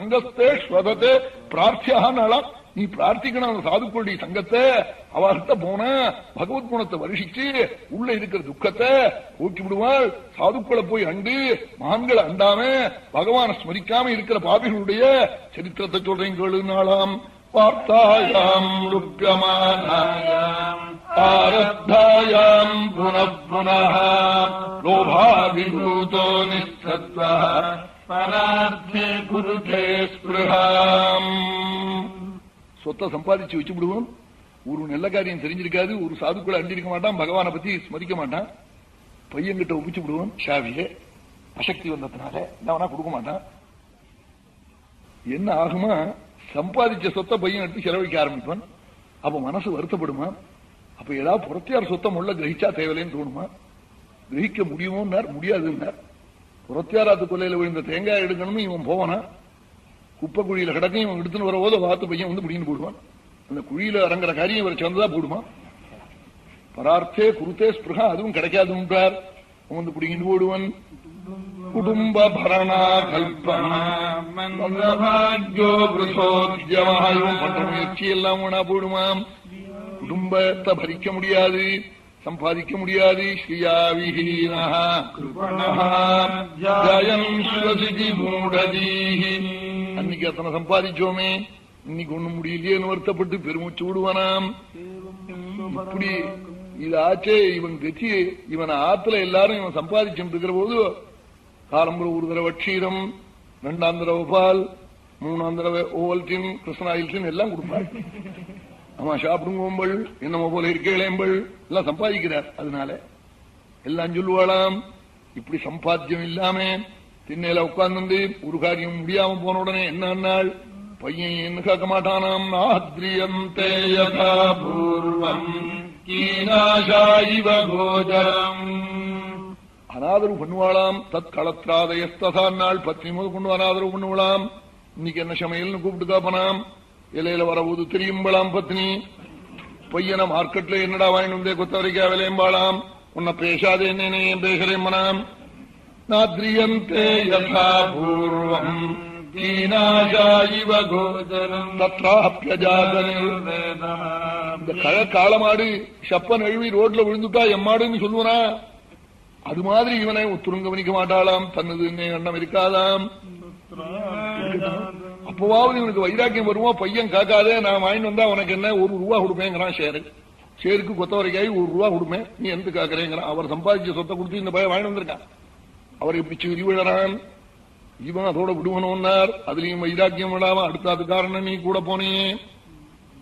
சங்கத்தே ஸ்வதத்தே பிரார்த்தியானாலாம் நீ பிரார்த்திக்கணும் அந்த சாதுக்களுடைய சங்கத்தை. அவர்கிட்ட போன பகவத் குணத்தை வருஷிச்சு உள்ள இருக்கிற துக்கத்தை போக்கி விடுவாள். சாதுக்களை போய் அண்டு மகான்களை அண்டாம பகவானை ஸ்மரிக்காம இருக்கிற பாபிகளுடைய சரித்திரத்தை சொல்றேன் கேளுனாலாம் பார்த்தாயாம் ருப்பியமானாயாம் ஆரத்தாயாம் புனః லோபாபிபூதோ நிஸ்தத்வா பரார்த்தே குருதே சொத்தை சம்பாதிச்சு வச்சு விடுவோம். ஒரு நல்ல காரியம் தெரிஞ்சிருக்காது ஒரு சாதுக்குள்ள அண்டிருக்க மாட்டான் பகவானை பத்தி ஸ்மரிக்க மாட்டான். பையன்கிட்ட ஒப்பிச்சு விடுவோம் ஷாவியே அசக்தி வந்ததுனால என்ன கொடுக்க மாட்டான். என்ன ஆகுமா? சம்பாதிச்ச சொத்தை பையன் எடுத்து செலவழிக்க ஆரம்பிப்பான். அப்ப மனசு வருத்தப்படுமா? அப்ப ஏதாவது புறத்தியார் சொத்தம் உள்ள கிரகிச்சா தேவையில்லைன்னு தோணுமா? கிரகிக்க முடியுமோன்னார் முடியாதுன்னார். புரத்தியாராத்து கொல்லையில விழுந்த தேங்காய் எடுக்கணும்னு இவன் போவானா? குப்பை குழியில கிடக்கும் இவன் எடுத்துன்னு வரபோது வாத்து பையன் வந்து பிடின்னு போடுவான். அந்த குழியில இறங்குற காரியம் இவர் சேர்ந்ததா போடுமா? பரார்த்தே குருத்தே ஸ்பிருகா அதுவும் கிடைக்காதுன்றார். அவன் வந்து பிடிங்கிட்டு போடுவன். குடும்ப பரணா கல்பனா பண்ற முயற்சி எல்லாம் ஒண்ணா போடுமாம். குடும்பத்தை பறிக்க முடியாது. சம்பாதிக்க முடியாது. அன்னைக்கு அத்தனை சம்பாதிச்சோமே. இன்னைக்கு ஒண்ணும் முடியலையேன்னு வருத்தப்பட்டு பெருமூச்சு விடுவானாம். இப்படி இது ஆச்சே இவன் கட்சி இவன் ஆத்துல எல்லாரும் இவன் சம்பாதிச்சுட்டு இருக்கிற போது காலம்புற ஒரு தடவை க்ஷீரம் ரெண்டாம் தடவை பால் மூணாம் தடவை ஓவல்டின் கிருஷ்ணாயில்டின் எல்லாம் கொடுப்பார் ஆமா சாப்பிடுங்கோம்பள் என்னமோ போல இருக்கேளேம்பள் எல்லாம் சம்பாதிக்கிறார். அதனால எல்லாம் சொல்லுவாளாம். இப்படி சம்பாத்தியம் இல்லாம திண்ணையில உட்கார்ந்து ஒரு காரியம் முடியாம போன உடனே என்ன நாள் பையன் என்ன கேட்க மாட்டானாம். நாத்ரியம் தேயதா பூர்வம் கோஜரம். அனாதரவு பண்ணுவாளாம். தத் களத்ராதயஸ்ததா நாள் பத்னி முதல் கொண்டு அனாதரவு பண்ணுவலாம் இன்னைக்கு என்ன சமையல்னு கூப்பிட்டு காப்பனாம் இலையில வரபோது தெரியும்பலாம் பத்னி. பொய்யன மார்க்கெட்ல என்னடா வாங்கிட்டு வந்தே கொத்தவரைக்கா விளையம்பாளாம் உன்னை பேசாதே என்ன பேசுறேன் மனாம். நாத்ரியந்தே யதா பூர்வம். கழ காளமாடு சப்பன் எழுவி ரோட்ல விழுந்துட்டா எம்மாடுன்னு சொல்லுவனா? அது மாதிரி இவனை ஒத்துருங்க கவனிக்க மாட்டாளாம். தன்னது எண்ணம் இருக்காதாம். அப்போவாவது இவனுக்கு வைராக்கியம் வருவோம் பையன் காக்காதே நான் வாங்கிட்டு வந்தா உனக்கு என்ன? ஒரு ரூபா கொடுப்பேங்கிறான் ஷேரு. ஷேருக்கு கொத்தவரைக்காய் ஒரு ரூபா கொடுப்பேன். நீ எந்த காக்குறேங்கிறான். அவர் சம்பாதிச்ச சொத்தை கொடுத்து இந்த பையன் வாங்கிட்டு வந்திருக்கான். அவர் எப்படி சிரி விழறான்? இவன் அதோட விடுவனோன்னார். அதுலயும் வைராக்கியம் விடாம அடுத்த அது காரணம் நீ கூட போனே.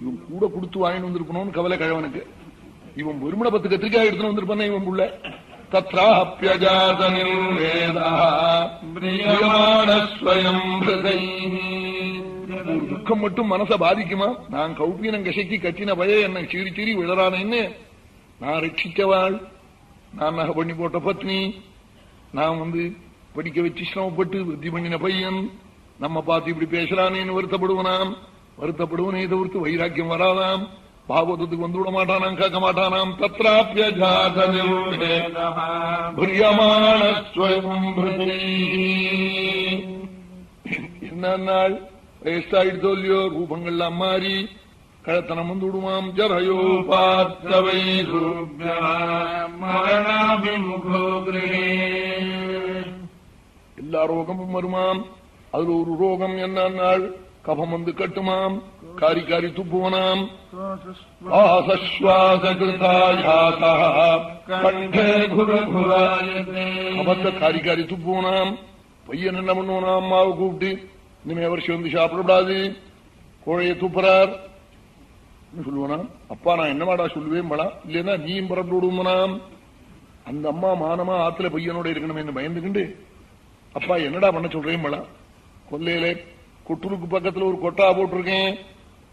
இவன் கூட கொடுத்து வாங்கிட்டு வந்திருக்கணும்னு கவலை கழவனுக்கு. இவன் வெறுமனை பத்து கத்திரிக்காய் எடுத்துன்னு வந்திருப்பானே இவன் புள்ள. ஒரு துக்கம் மட்டும் மனசை பாதிக்குமா? நான் கௌபீனம் கசைக்கு கட்டின பய என்ன சீறி சீறி விழறானேன்னு நான் ரட்சிக்கவாள் நான் நகை பண்ணி போட்ட பத்னி. நான் வந்து படிக்க வச்சு சிரமப்பட்டு விருத்தி பண்ணின பையன். நம்ம பார்த்து இப்படி பேசுறானேன்னு வருத்தப்படுவனாம். வருத்தப்படுவனே தவிர்த்து வைராக்கியம் வராதாம். பாகவதத்துக்கு வந்து விட மாட்டானாம் கேட்க மாட்டானாம். என்ன நாள்? வயசாயிடுதோ இல்லையோ ரூபங்கள்லாம் மாறி கழத்தனம் வந்து விடுமாம் ஜரையோ பார்த்தவை எல்லா ரோகமும் வருமாம். அதுல ஒரு ரோகம் என்ன நாள் கபம் வந்து கட்டுமாம். காரி காரி துப்புவனாம். கபத்தை காரி காரி துப்புவனாம். பையன் என்ன பண்ணுவானாம்? அம்மாவை கூப்பிட்டு இனிமே வருஷம் வந்து சாப்பிடக்கூடாது. கோழையை துப்புறார். சொல்லுவனா அப்பா நான் என்னமாடா சொல்லுவேன் படா இல்லைன்னா நீயும் பரப்பு விடுவனாம் அந்த அம்மா மானமா ஆத்துல பையனோட இருக்கணும் பயந்துக்கிண்டு அப்பா என்னடா பண்ண சொல்றேன் படா கொல்லையில கொட்டுருக்கு பக்கத்துல ஒரு கொட்டா போட்டிருக்கேன்.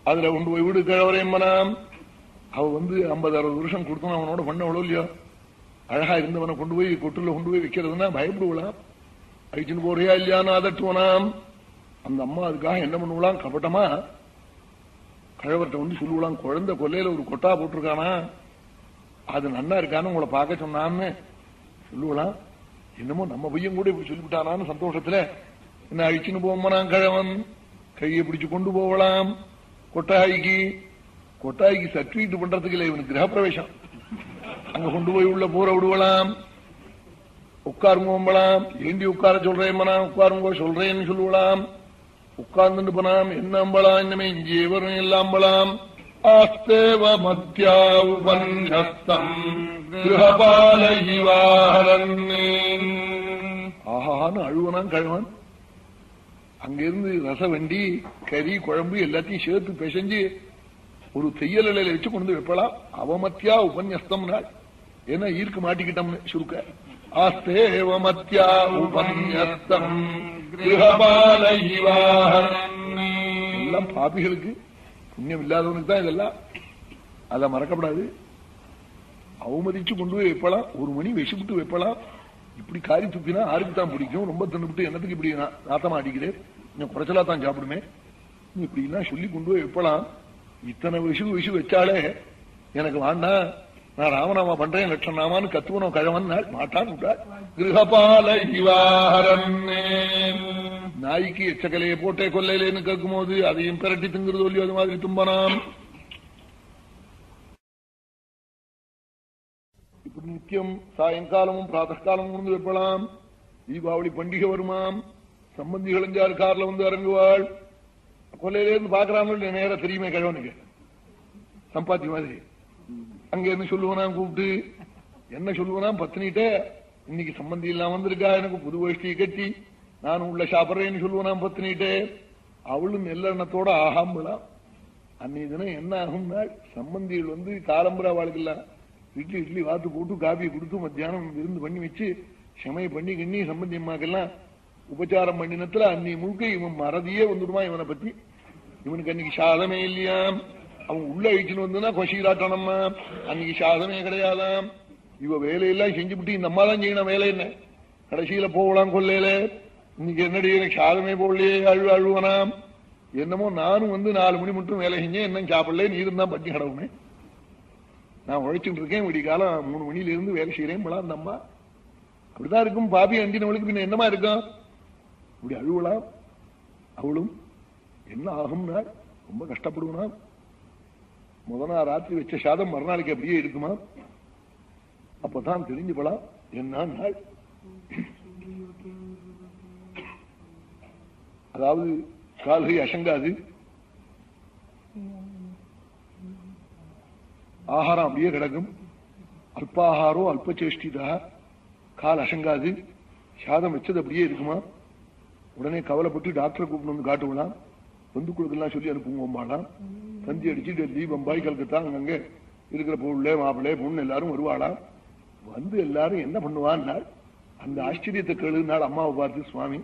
அதுல கொண்டு போய் வீடு கிழவரேன் அவ வந்து ஐம்பது அறுபது வருஷம் கொடுத்தோம் அவனோட பண்ண அவ்வளோ இல்லையோ? அழகா இருந்தவனை கொண்டு போய் கொட்டுல கொண்டு போய் வைக்கிறதுனா பயப்படுவலாம் அழிச்சுன்னு போறியா இல்லையான்னு அதட்டுவனாம். அந்த அம்மா அதுக்காக என்ன பண்ணுவலாம்? கபட்டமா? கழவர்கிட்ட வந்து சொல்லுவலாம் குழந்தை கொல்லையில ஒரு கொட்டா போட்டிருக்கானா? அது நன்னா இருக்கான்னு உங்களை பார்க்க சொன்னான்னு. சொல்லுவலாம். என்னமோ நம்ம பையன் கூட இப்படி சொல்லிவிட்டானான்னு சந்தோஷத்துல என்ன அழிச்சுன்னு போமானான் கிழவன்? கையை பிடிச்சு கொண்டு போகலாம் கொட்டாய்க்கு. கொட்டாய்க்கு சர்டிபிகேட் பண்றதுக்கு இல்லை இவனுக்கு கிரகப்பிரவேசம். அங்க கொண்டு போய் உள்ள போற விடுவலாம். உட்காருங்க போம்பலாம் ஏண்டி உட்கார சொல்றேன் உட்காருங்க சொல்றேன்னு சொல்லுவலாம். உட்கார்ந்து போனாம். என்ன அம்பலாம் இன்னமே இங்கே வரும் எல்லாம் அம்பலாம் ஆஸ்தேவ மத்தியா உபன்யஸ்தம் கிரகபால ஆஹான்னு அழுவனான் கழுவன். அங்கிருந்து ரசவண்டி கறி குழம்பு எல்லாத்தையும் சேர்த்து பிசைஞ்சு ஒரு தையல் இலையில வச்சு கொண்டு வந்து வைப்பலாம். அவமத்தியா உபன்யஸ்தம் நாள் ஏன்னா ஈர்க்கு மாட்டிக்கிட்டோம்னு சுருக்க. ஆஸ்தேவமத்தியா உபன்யஸ்தம் கிரகபால எல்லாம் பாபிகளுக்கு புண்ணியம் இல்லாதவனுக்கு தான் இதெல்லாம். அதை மறக்கப்படாது. அவமதிச்சு கொண்டு போய் வைப்பலாம். ஒரு மணி விஷிவிட்டு வைப்பலாம். இப்படி காரி துப்பினா ஆருக்கு தான் பிடிக்கும். ரொம்ப தின்னுபிட்டு என்னத்துக்கு இப்படி நான் நாத்தமா அடிக்கிறேன் இன்னும் குறைச்சலா தான் சாப்பிடுமே. நீ இப்படின்னா சொல்லி கொண்டு போய் வைப்பலாம். இத்தனை விஷு விஷு வச்சாலே எனக்கு வாண்டா நான் ராமநாமா பண்றேன் லட்சணாமான்னு கத்துவனும் கழவன் மாட்டான் விட்டாள். கிருஹபால நாய்க்கு எச்சக்கலையை போட்டே கொல்லையிலேன்னு கேட்கும் போது அதையும் பிரட்டி திங்கிறது சொல்லி அது மாதிரி தும்பனாம். இப்படி நித்தியம் சாயங்காலமும் பிராத்தகாலமும் வந்து வைப்பலாம் தீபாவளி பண்டிகை வருமாம். சம்பந்திகள் எஞ்சாறு கார்ல வந்து இறங்குவாள். கொல்லையிலேருந்து பாக்குறாங்க நேரம் தெரியுமே கிழவனுக்கு. சம்பாத்தி மாதிரி. அங்க இருந்து சொல்லுவனாம் கூப்பிட்டு. என்ன சொல்லுவனாம்? பத்தினிட்ட இன்னைக்கு சம்பந்தி இல்லாம வந்திருக்கா? எனக்கு புது வேஷ்டி கட்டி. நானும் உள்ள சாப்பிடுறேன்னு சொல்லுவனாம் பத்தினிட்டே. அவளும் நெல்லெண்ணத்தோட ஆகாமலாம் அன்னைக்கு தினம் என்ன ஆகும்னா சம்பந்திகள் வந்து காலம்புரா வாழ்க்கலாம் இட்லி இட்லி வாத்து போட்டு காபி கொடுத்து மத்தியானம் விருந்து பண்ணி வச்சு சமைய பண்ணி கிண்ணி சம்பந்தி அம்மாக்கெல்லாம் உபச்சாரம் பண்ணினத்துல அன்னி முழுக்க இவன் மறதியே வந்துடுமா இவனை பத்தி. இவனுக்கு அன்னைக்கு சாதமே இல்லையாம். அவன் உள்ள அழிச்சுன்னு வந்தா கொசீராட்டணம்மா அன்னைக்கு சாதமே கிடையாதாம். இவ வேலையெல்லாம் செஞ்சுபிட்டு இந்த அம்மா தான் செய்யணும் வேலை என்ன? கடைசியில போகலாம் கொல்லையில. இன்னைக்கு என்னடி எனக்கு சாதமே போடலையே அழுவ அழுவனாம். என்னமோ நானும் வந்து நாலு மணி மட்டும் வேலை செஞ்சேன் என்ன சாப்பிடல நீ இருந்தா பட்டி கடவுமே நான் உழைச்சிட்டு இருக்கேன் விடி காலம் மூணு மணில இருந்து வேலை செய்யறேன் போலாம் அந்த அம்மா. அப்படிதான் இருக்கும் பாபி அண்டினவளுக்கு பின்ன என்னமா இருக்கும்? இப்படி அழுவலாம். அவளும் என்ன ஆகும்னா ரொம்ப கஷ்டப்படுவனா முத நாள் ராத்திரி வச்ச சாதம் மறுநாளைக்கு அப்படியே இருக்குமா? அப்பதான் தெரிஞ்சுப்பலாம் என்ன நாள்? அதாவது கால்கை அசங்காது. ஆகாரம் அப்படியே கிடக்கும். அல்பாகாரோ அல்பச்சேஷ்டிதா கால் அசங்காது. சாதம் வச்சது அப்படியே இருக்குமா? உடனே கவலைப்பட்டு டாக்டரை கூப்பிட்டு வந்து காட்டுவலாம் பந்துக்குழுக்கெல்லாம் சொல்லி அனுப்புவோம்பாளாம் தந்தி அடிச்சுட்டு டெல்லி பம்பாய் கல்கத்தா அங்கங்க இருக்கிற பொருளே மாப்பிள்ளை பொண்ணு எல்லாரும் வருவாளா? வந்து எல்லாரும் என்ன பண்ணுவான்னாள் அந்த ஆச்சரியத்தை கேளுனாள் அம்மாவை பார்த்து சுவாமி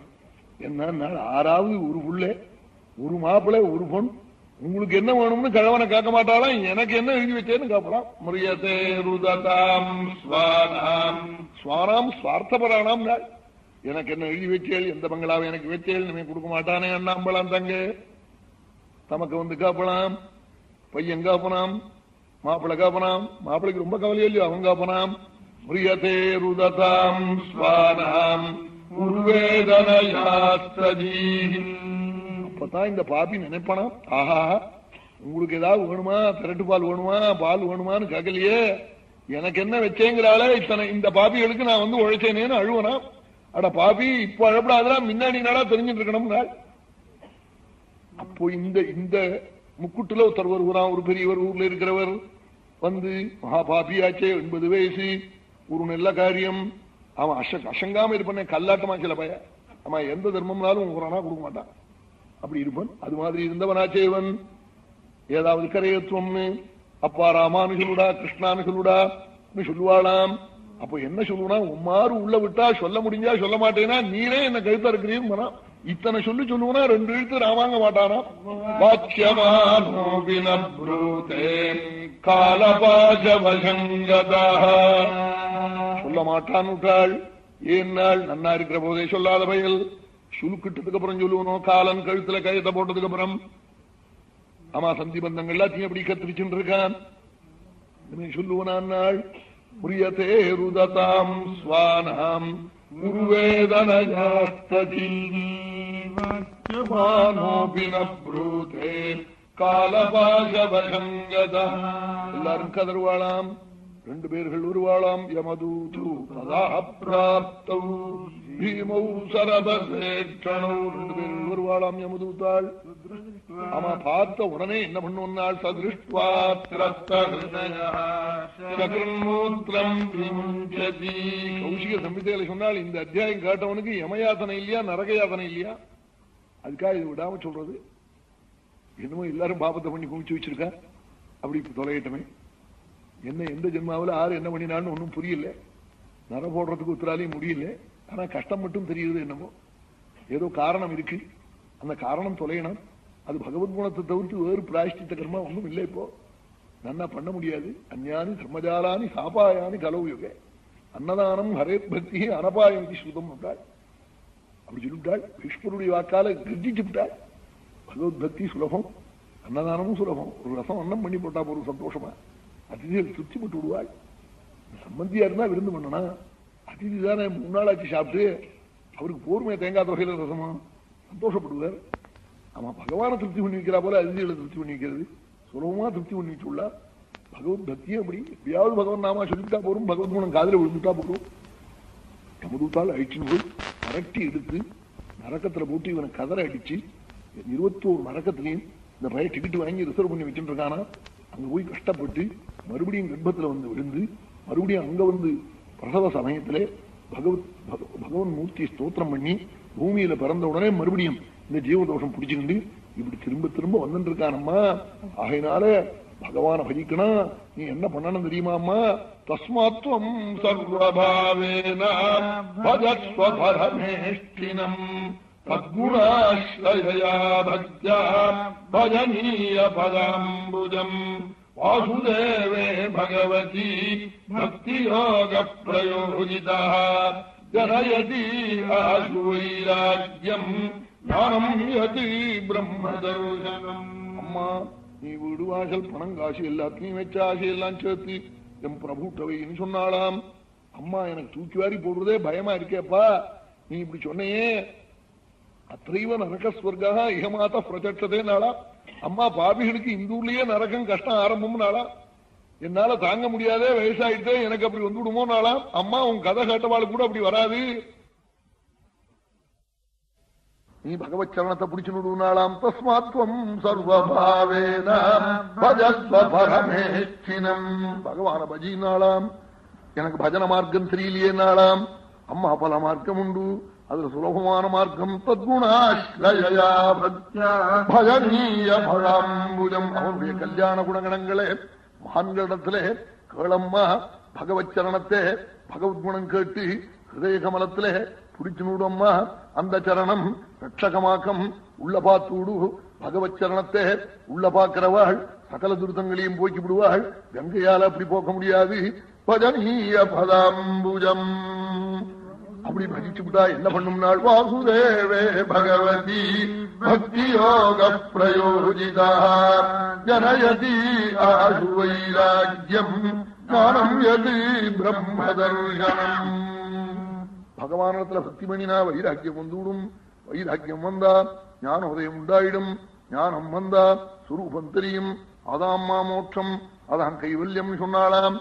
என்ன ஆறாவது ஒரு புள்ள ஒரு மாப்பிள்ளை ஒரு பொண். உங்களுக்கு என்ன வேணும்னு கழவனை கேட்க மாட்டாளாம் எனக்கு என்ன எழுதி வச்சேன்னு கேட்கலாம் முரியத்தே ருததாம் ஸ்வானாம் ஸ்வானாம் ஸ்வார்த்தபராணாம் நாள் எனக்கு என்ன எழுதி வச்சேள்? எந்த பங்களாவை எனக்கு வச்சேள் நீ கொடுக்க மாட்டானே அண்ணாம்பலாம் தங்க. தமக்கு வந்து காப்பலாம் பையன் காப்பனாம் மாப்பிள்ள காப்பனாம் மாப்பிள்ளைக்கு ரொம்ப கவலையோ இல்லையோ அவன் காப்பனாம் பிரியதே ருததாம் ஸ்வானாம் அப்பதான் இந்த பாப்பி நினைப்பானா? ஆஹா உங்களுக்கு ஏதாவது வேணுமா? திரட்டு பால் வேணுமா? பால் வேணுமான்னு கேட்கலையே எனக்கு என்ன வச்சேங்கிறாளே? இத்தனை இந்த பாப்பிகளுக்கு நான் வந்து உழைச்சேனேன்னு அழுவனா? அட பாப்பி இப்ப அழப்படாதான் முன்னாடி நாடா தெரிஞ்சுட்டு இருக்கணும் அப்போ இந்த இந்த முக்குட்டுல ஒருத்தர் வருகிறான் ஒரு பெரியவர் ஊர்ல இருக்கிறவர். வந்து மகா பாப்பியாச்சே எண்பது வயசு ஒரு நல்ல காரியம். அவன் அச அசங்காம இருப்பானே கல்லாட்டமா சில பய. அவன் எந்த தர்மம்னாலும் ஒரு கொடுக்க மாட்டான். அப்படி இருப்பான். அது மாதிரி இருந்தவனாச்சேவன் ஏதாவது கரையத்துவம்னு அப்பா ராமானுகளுடா கிருஷ்ணானுகளுடா சொல்லுவாளாம். அப்ப என்ன சொல்லுவனா உம்மாறு உள்ள விட்டா சொல்ல முடிஞ்சா சொல்ல மாட்டேனா நீனே என்ன கழுத்தா இருக்கிறீன்னு இத்தனை சொல்லி சொல்லுவனா ரெண்டு எழுத்து ராமாங்க மாட்டானா? சொல்ல மாட்டான்னுட்டாள் ஏன் நன்னா இருக்கிற போதே சொல்லாத பயல் சுலுக்கிட்டதுக்கு அப்புறம் சொல்லுவனோ? காலன் கழுத்துல கயத்தை போட்டதுக்கு அப்புறம். ஆமா சந்தி பந்தங்கள் எல்லாத்தையும் எப்படி கத்திரிச்சுட்டு இருக்கான். சொல்லுவனான் நாள்? சுவானாம். ருததாம் ஸ்வானாம் உருவேதனோபி நூதே காலபாசவசங்கத எல்லாரும் கதர்வாளாம் ரெண்டு பேர்கள் உருவாளாம் யமதூது ததா பிராப்தௌ வருவாளாம் சரபேட்சணௌ ஆமா பார்த்த உடனே என்ன பண்ணுவாள் கௌசிக சம்பிதையில சொன்னால் இந்த அத்தியாயம் கேட்டவனுக்கு யமயாதனை இல்லையா நரகயாதனை இல்லையா? அதுக்காக இது விடாம சொல்றது. என்னமோ எல்லாரும் பாபத்தை பண்ணி குமிச்சு வச்சிருக்கா? அப்படி இப்ப தொலையிட்டமே. என்ன எந்த ஜென்மாவில் ஆறு என்ன பண்ணினான்னு ஒன்றும் புரியல. நர போடுறதுக்கு உத்தராலையும் முடியல. ஆனா கஷ்டம் மட்டும் தெரியுது என்னமோ? ஏதோ காரணம் இருக்கு. அந்த காரணம் தொலையணும். அது பகவத் குணத்தை தவிர்த்து வேறு பிராயஷ்டித்த கர்மா ஒன்றும் இல்லை இப்போ. நன்னா பண்ண முடியாது. அஞ்ஞானி தர்மஜாலானி சாபாயானி கலவு யுக அன்னதானம் ஹரே பக்தி அனபாயம் ஸ்ருதம் விட்டாள் அப்படி சொல்லிவிட்டாள் பீஷ்மருடைய வாக்கால கர்ஜிச்சு விட்டாள். பகவத் பக்தி சுலபம். அன்னதானமும் சுலபம். ஒரு ரசம் அன்னம் பண்ணி போட்டா போதும் சந்தோஷமா? அதிதிகள் திருப்தி பட்டு விடுவாள். சம்பந்தியா இருந்தா விருந்து பண்ணனா அதிதி தானே மூணு சாப்பிட்டு. அவருக்கு போர்மையை தேங்காய் தொகையில ரசமா? சந்தோஷப்படுவார். ஆமா பகவான திருப்தி பண்ணி வைக்கிறா போல அதிதிகளை திருப்தி பண்ணி வைக்கிறது. சுலபமா திருப்தி பண்ணி வச்சுள்ளா பகவத் பக்தியும் அப்படி. எப்படியாவது பகவன் நாமா சொல்லிவிட்டா போறோம் பகவத் குணம் காதல விழுந்துட்டா போறோம் தமதுத்தால் அழிச்சுன்னு போய் அரட்டி எடுத்து நரக்கத்துல போட்டு இவனை கதரை அடிச்சு இருபத்தோரு நரக்கத்திலையும் இந்த பையன் டிக்கெட் வாங்கி ரிசர்வ் பண்ணி வச்சுட்டு இருக்கானா? அங்க போய் கஷ்டப்பட்டு மறுபடியும் கர்ப்பத்துல வந்து விழுந்து மறுபடியும் அங்க வந்து பிரசவ சமயத்திலே பகவத் பகவன் மூர்த்தி ஸ்தோத்திரம் பண்ணி பூமியில பிறந்த உடனே மறுபடியும் இந்த ஜீவதோஷம் பிடிச்சுக்கிண்டு இப்படி திரும்ப திரும்ப வந்துட்டு இருக்கானம்மா ஆகையினால பகவான பஜிக்கணும் நீ என்ன பண்ணணும் தெரியுமாம்மா? தஸ்மாத்வம் சர்வபாவேன பத்குணாஸ்ரயா பக்தியா பஜனீய பதாம்புஜம். வாசுதேவே பகவதி பக்தி யோக பிரயோஜிதா ஜனயதி ஆசு வைராக்கியம் ஞானம் யதி பிரம்மதர்சனம் அம்மா நீ வீடு வாசல் பணம் காசு எல்லாத்தையும் வச்ச ஆசை எல்லாம் சேர்த்து என் பிரபுட்டவைன்னு சொன்னாலாம் அம்மா எனக்கு தூக்கி வாரி போடுறதே பயமா இருக்கேப்பா நீ இப்படி சொன்னையே அத்தைவ நரக ஸ்வர்கா இகமாத்த பிரச்சட்டதே நாளா அம்மா பாபிகளுக்கு இந்த ஊர்லயே நரகம் கஷ்டம் ஆரம்பம் நாளா என்னால தாங்க முடியாதே வயசாயிட்டே எனக்கு அப்படி வந்து விடுமோ நாளாம் அம்மா உன் கதை கேட்டவாள் கூட அப்படி வராது. நீ பகவத் சரணத்தை பிடிச்சு நாளாம் தஸ்மாத்வம் சர்வபாவேன பரமேச்சினம். பகவான பஜினாலாம் எனக்கு பஜன மார்க்கம் தெரியலையே நாளாம் அம்மா பல மார்க்கம் உண்டு. அதுல சுலபமான மார்க்கம். தத்குணாஸ்ரயா பஜனீய பழாம்புஜம். அவனுடைய கல்யாண குணகணங்களே மகான்களிடத்திலே கேளம்மா பகவத் சரணத்தை பகவத் குணம் கேட்டு ஹிருதய கமலத்திலே பிடிச்சு நூடம்மா அந்த சரணம் ரட்சகமாக்கம் உள்ள பார்த்துடு பகவத் சரணத்தை உள்ள பார்க்கிறவாள் சகல துருத்தங்களையும் போக்கி விடுவாள். கங்கையால அப்படி போக்க முடியாது. பதனீய பதாம்புஜம் அப்படி பஜிச்சு என்ன பண்ணும்னால் வாசுதேவே பகவதி பக்தி யோக பிரயோஜிதா ஜனயதி ஆசு வைராக்கியம் ஞானம் எது பிரம்மதர்சனம் பகவானத்துல பக்தி பண்ணினா வைராக்கியம் வந்துவிடும். வைராக்கியம் வந்தா ஞான உதயம் உண்டாயிடும். ஞானம் வந்தா சுரூபம் தெரியும். அதாம்மா மோட்சம். அதான் கைவல்யம் சொன்னாலாம்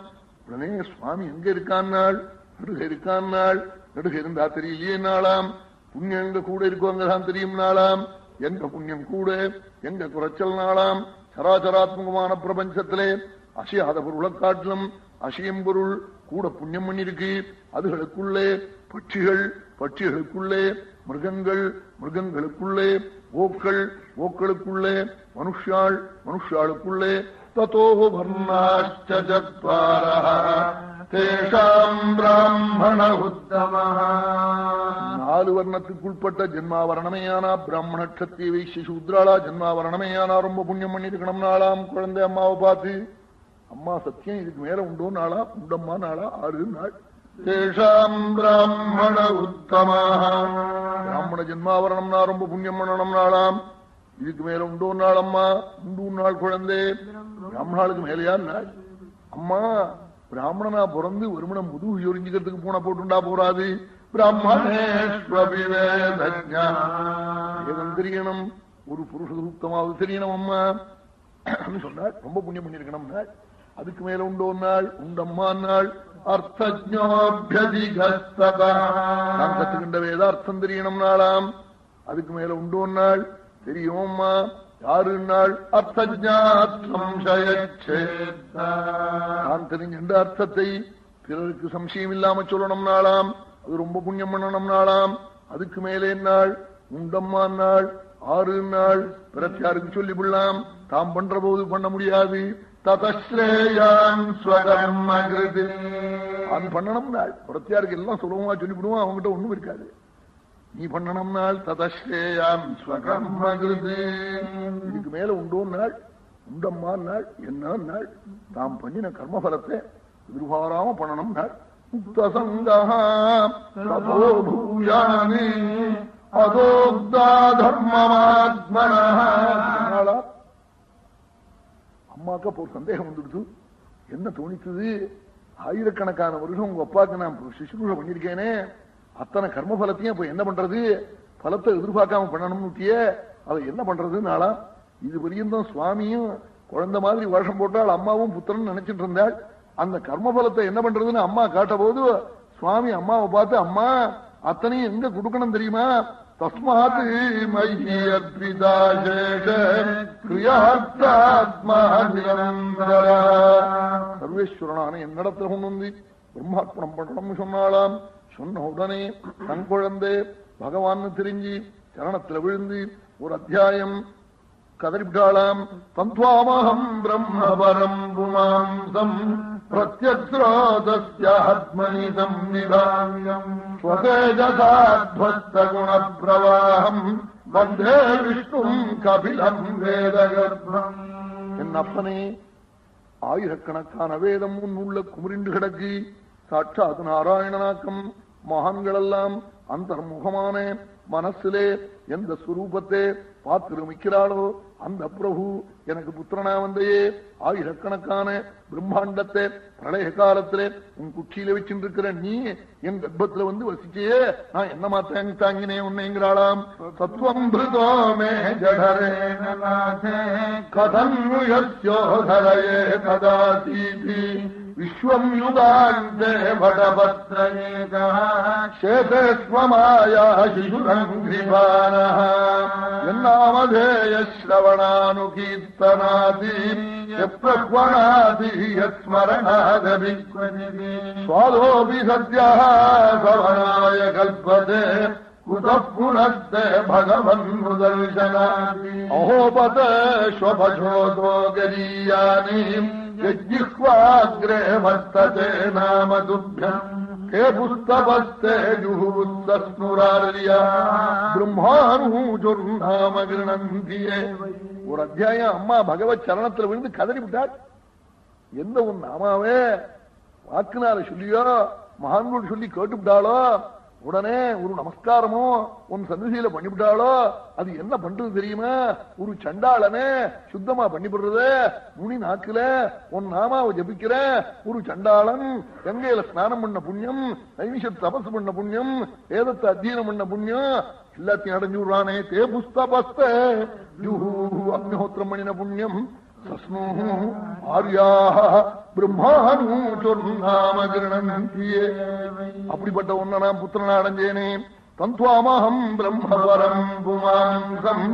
உடனே சுவாமி எங்க இருக்கான் நாள் இருக்கான் நாள் நடுக இருந்தா தெரியலையே நாளாம். புண்ணியம் எங்க கூட இருக்கோங்கதான் தெரியும் நாளாம். எங்க புண்ணியம் கூட எங்க குறைச்சல் நாளாம். சராசராத்மகமான பிரபஞ்சத்திலே அசையாத பொருளை காட்டிலும் அசையும் பொருள் கூட புண்ணியம் பண்ணிருக்கு. அதுகளுக்குள்ளே பட்சிகள் பட்சிகளுக்குள்ளே மிருகங்கள் மிருகங்களுக்குள்ளே ஓக்கள் ஓக்களுக்குள்ளே மனுஷாள் மனுஷாளுக்குள்ளே ததோ வர்ணாச்சத்வாரம் பிராமண உத்தம நாலு வர்ணத்துக்குள்பட்ட ஜென்மாவரணமையானா பிராமண கத்திய வைசிய சூத்ராளா ஜென்மாவரணமையானா ரொம்ப புண்ணியம் பண்ணிருக்கணும் நாளாம் குழந்தை அம்மாவை பார்த்து அம்மா சத்தியம் இதுக்கு மேல உண்டோ நாளா? உண்டம்மா நாளா? ஆறு நாள். தேஷாம் பிராமண உத்தமா பிராமண ஜென்மாவரணம்னா ரொம்ப புண்ணியம் பண்ணணும் நாளாம் இதுக்கு மேல உண்டோ நாள் அம்மா உண்டு நாள் குழந்தை. பிராமணாளுக்கு மேலையா நாள் அம்மா பிராமணனா பிறந்து ஒருமணம் முதுகு எரிஞ்சுக்கிறதுக்கு பூனை போட்டுண்டா போறாது. வேதம் தெரியணும் ஒரு புருஷ சூக்தமாவது தெரியணும் அம்மா. சொன்னாள் ரொம்ப புண்ணியம் பண்ணிருக்கணும் அதுக்கு மேல உண்டோ நாள் உண்டம்மா நாள். நான் கத்துக்கின்ற வேதார்த்தம் தெரியணும் நாளாம். அதுக்கு மேல உண்டோ நாள் தெரியுமா? யாரு நாள் நான் தெரிஞ்ச அர்த்தத்தை பிறருக்கு சம்சயம் இல்லாம சொல்லணும் நாளாம் அது ரொம்ப புண்ணியம் பண்ணணும் நாளாம் அதுக்கு மேலே நாள் உண்டம்மா நாள் ஆறு நாள் பிரத்தியாருக்கு சொல்லி விடலாம் தாம் பண்ற போது பண்ண முடியாது. ததஸ்ரேயான் பண்ணணும் நாள். பிரத்தியாருக்கு எல்லாம் சுலபமா சொல்லிவிடுவோம் அவங்ககிட்ட ஒண்ணும் இருக்காது. நீ பண்ணணும் நாள் ததஸ்ரேயான் இதுக்கு மேல உண்டோ நாள் உண்டம்மா நாள் என்ன நாள் தாம் பண்ணின கர்மபலத்தை எதிர்பாராம பண்ணணும் நாள் முக்தசங்கூயானி அதோக்தா தர்மமாத்மன அம்மாக்கு அப்போ ஒரு சந்தேகம் வந்துடுது. என்ன தோணித்தது ஆயிரக்கணக்கான வருஷம் உங்க அப்பாவுக்கு நான் சிசுரூஷ பண்ணிருக்கேனே அத்தனை கர்ம பலத்தையும் இப்ப என்ன பண்றது? பலத்தை எதிர்பார்க்காம பண்ணணும்னுட்டிய அதை என்ன பண்றது நாளா? இது தான் சுவாமியும் குழந்தை மாதிரி வருஷம் போட்டால் அம்மாவும் புத்திரன் நினைச்சிட்டு இருந்தாள். அந்த கர்மபலத்தை என்ன பண்றதுன்னு அம்மா காட்ட போது சுவாமி அம்மாவை பார்த்து அம்மா அத்தனையும் எங்க கொடுக்கணும் தெரியுமா? தஸ்மாத் சர்வேஸ்வரனான என்னிடத்துல கொண்டு வந்து பிரம்மார்ப்பணம் பண்ணணும் சொன்னாலாம் சொன்ன உடனே தன் குழந்தை பகவான் தெரிஞ்சு சரணத்துல விழுந்து ஒரு அத்தியாயம் கதறிவிட்டாளாம். தந்த்வாமகம் பிரம்மபரம் புமாம்சம் பிரத்யத்ரோதஸ்யாத்மனி சம்நிதாமியம் ஸ்வதேஜசாத்வஸ்தகுணப்பிரவாகம் வந்தே விஷ்ணும் கபிலம் வேதகர்ப்பம் என் அப்பனே ஆயிரக்கணக்கான வேதம் உன் உள்ள குமரிண்டு கிடக்கு. சாட்சாத் நாராயணனாக்கம். மகான்களெல்லாம் அந்தர்முகமான மனசிலே எந்த சுரூபத்தை பார்த்திருமிக்கிறாளோ அந்த பிரபு எனக்கு புத்திரனா வந்தையே ஆயிரக்கணக்கான பிரம்மாண்டத்தை பிரளய காலத்திலே உன் குச்சியில வச்சுருக்கிற நீ என் கர்ப்பத்துல வந்து வசிச்சே நான் என்ன மாத்தாங்க தாங்கினே உன்னைங்கிறாளாம் சத்வம் பிருதோமே ஜடரே கதம் கதாசி विश्वम् युगान्ते भगवत्नीकः शेते त्वमायः शिशुरङ्घ्रिपानः ग्रिवानः लल्लामधेयश्रवणानुकीर्तनाति यप्रणाति यस्मरणः गविश्वपि सद्यः श्रवणाय कल्पते कुतः पुनस्ते भगवन् दर्शन अहोपत् श्वभशोतो गरीयानी यज्जिह्वाग्रे वर्तते नाम तुभ्यम् हे पुस्तपस्ते जुहुस्तस्नुरार्या பிரம்மானூஜொர்நாம கிருணந்தியே ஒரு அத்தியாயம் அம்மா பகவத் சரணத்துல விழுந்து கதறி விட்டாள் எந்த உன் நாமாவே வாக்குனால சொல்லியோ மகான்கள் சொல்லி கேட்டுவிட்டாளோ உடனே ஒரு நமஸ்காரமோ உன் சந்ததியில பண்ணிவிட்டாளோ? அது என்ன பண்றது தெரியுமா? ஒரு சண்டாளனே சுத்தமா பண்ணிவிடுறது? முனி நாக்குல உன் நாமாவை ஜபிக்கிற ஒரு சண்டாளன் கங்கையில ஸ்நானம் பண்ண புண்ணியம் நைமிஷ தபசு பண்ண புண்ணியம் வேதத்தை அத்தியனம் பண்ண புண்ணியம் எல்லாத்தையும் அடைஞ்சு விடுறானே. தே புஸ்தபஸ்த. அக்னிஹோத்திரம் பண்ணின புண்ணியம். சஸ்னோ ஆர்யாக பிரம்மானூச்சொன்னாம அப்படிப்பட்ட ஒன்ன நான் புத்திரனை அடைஞ்சேனே தந்த்வாமகம் பிரம்மபரம் புமாம்சம்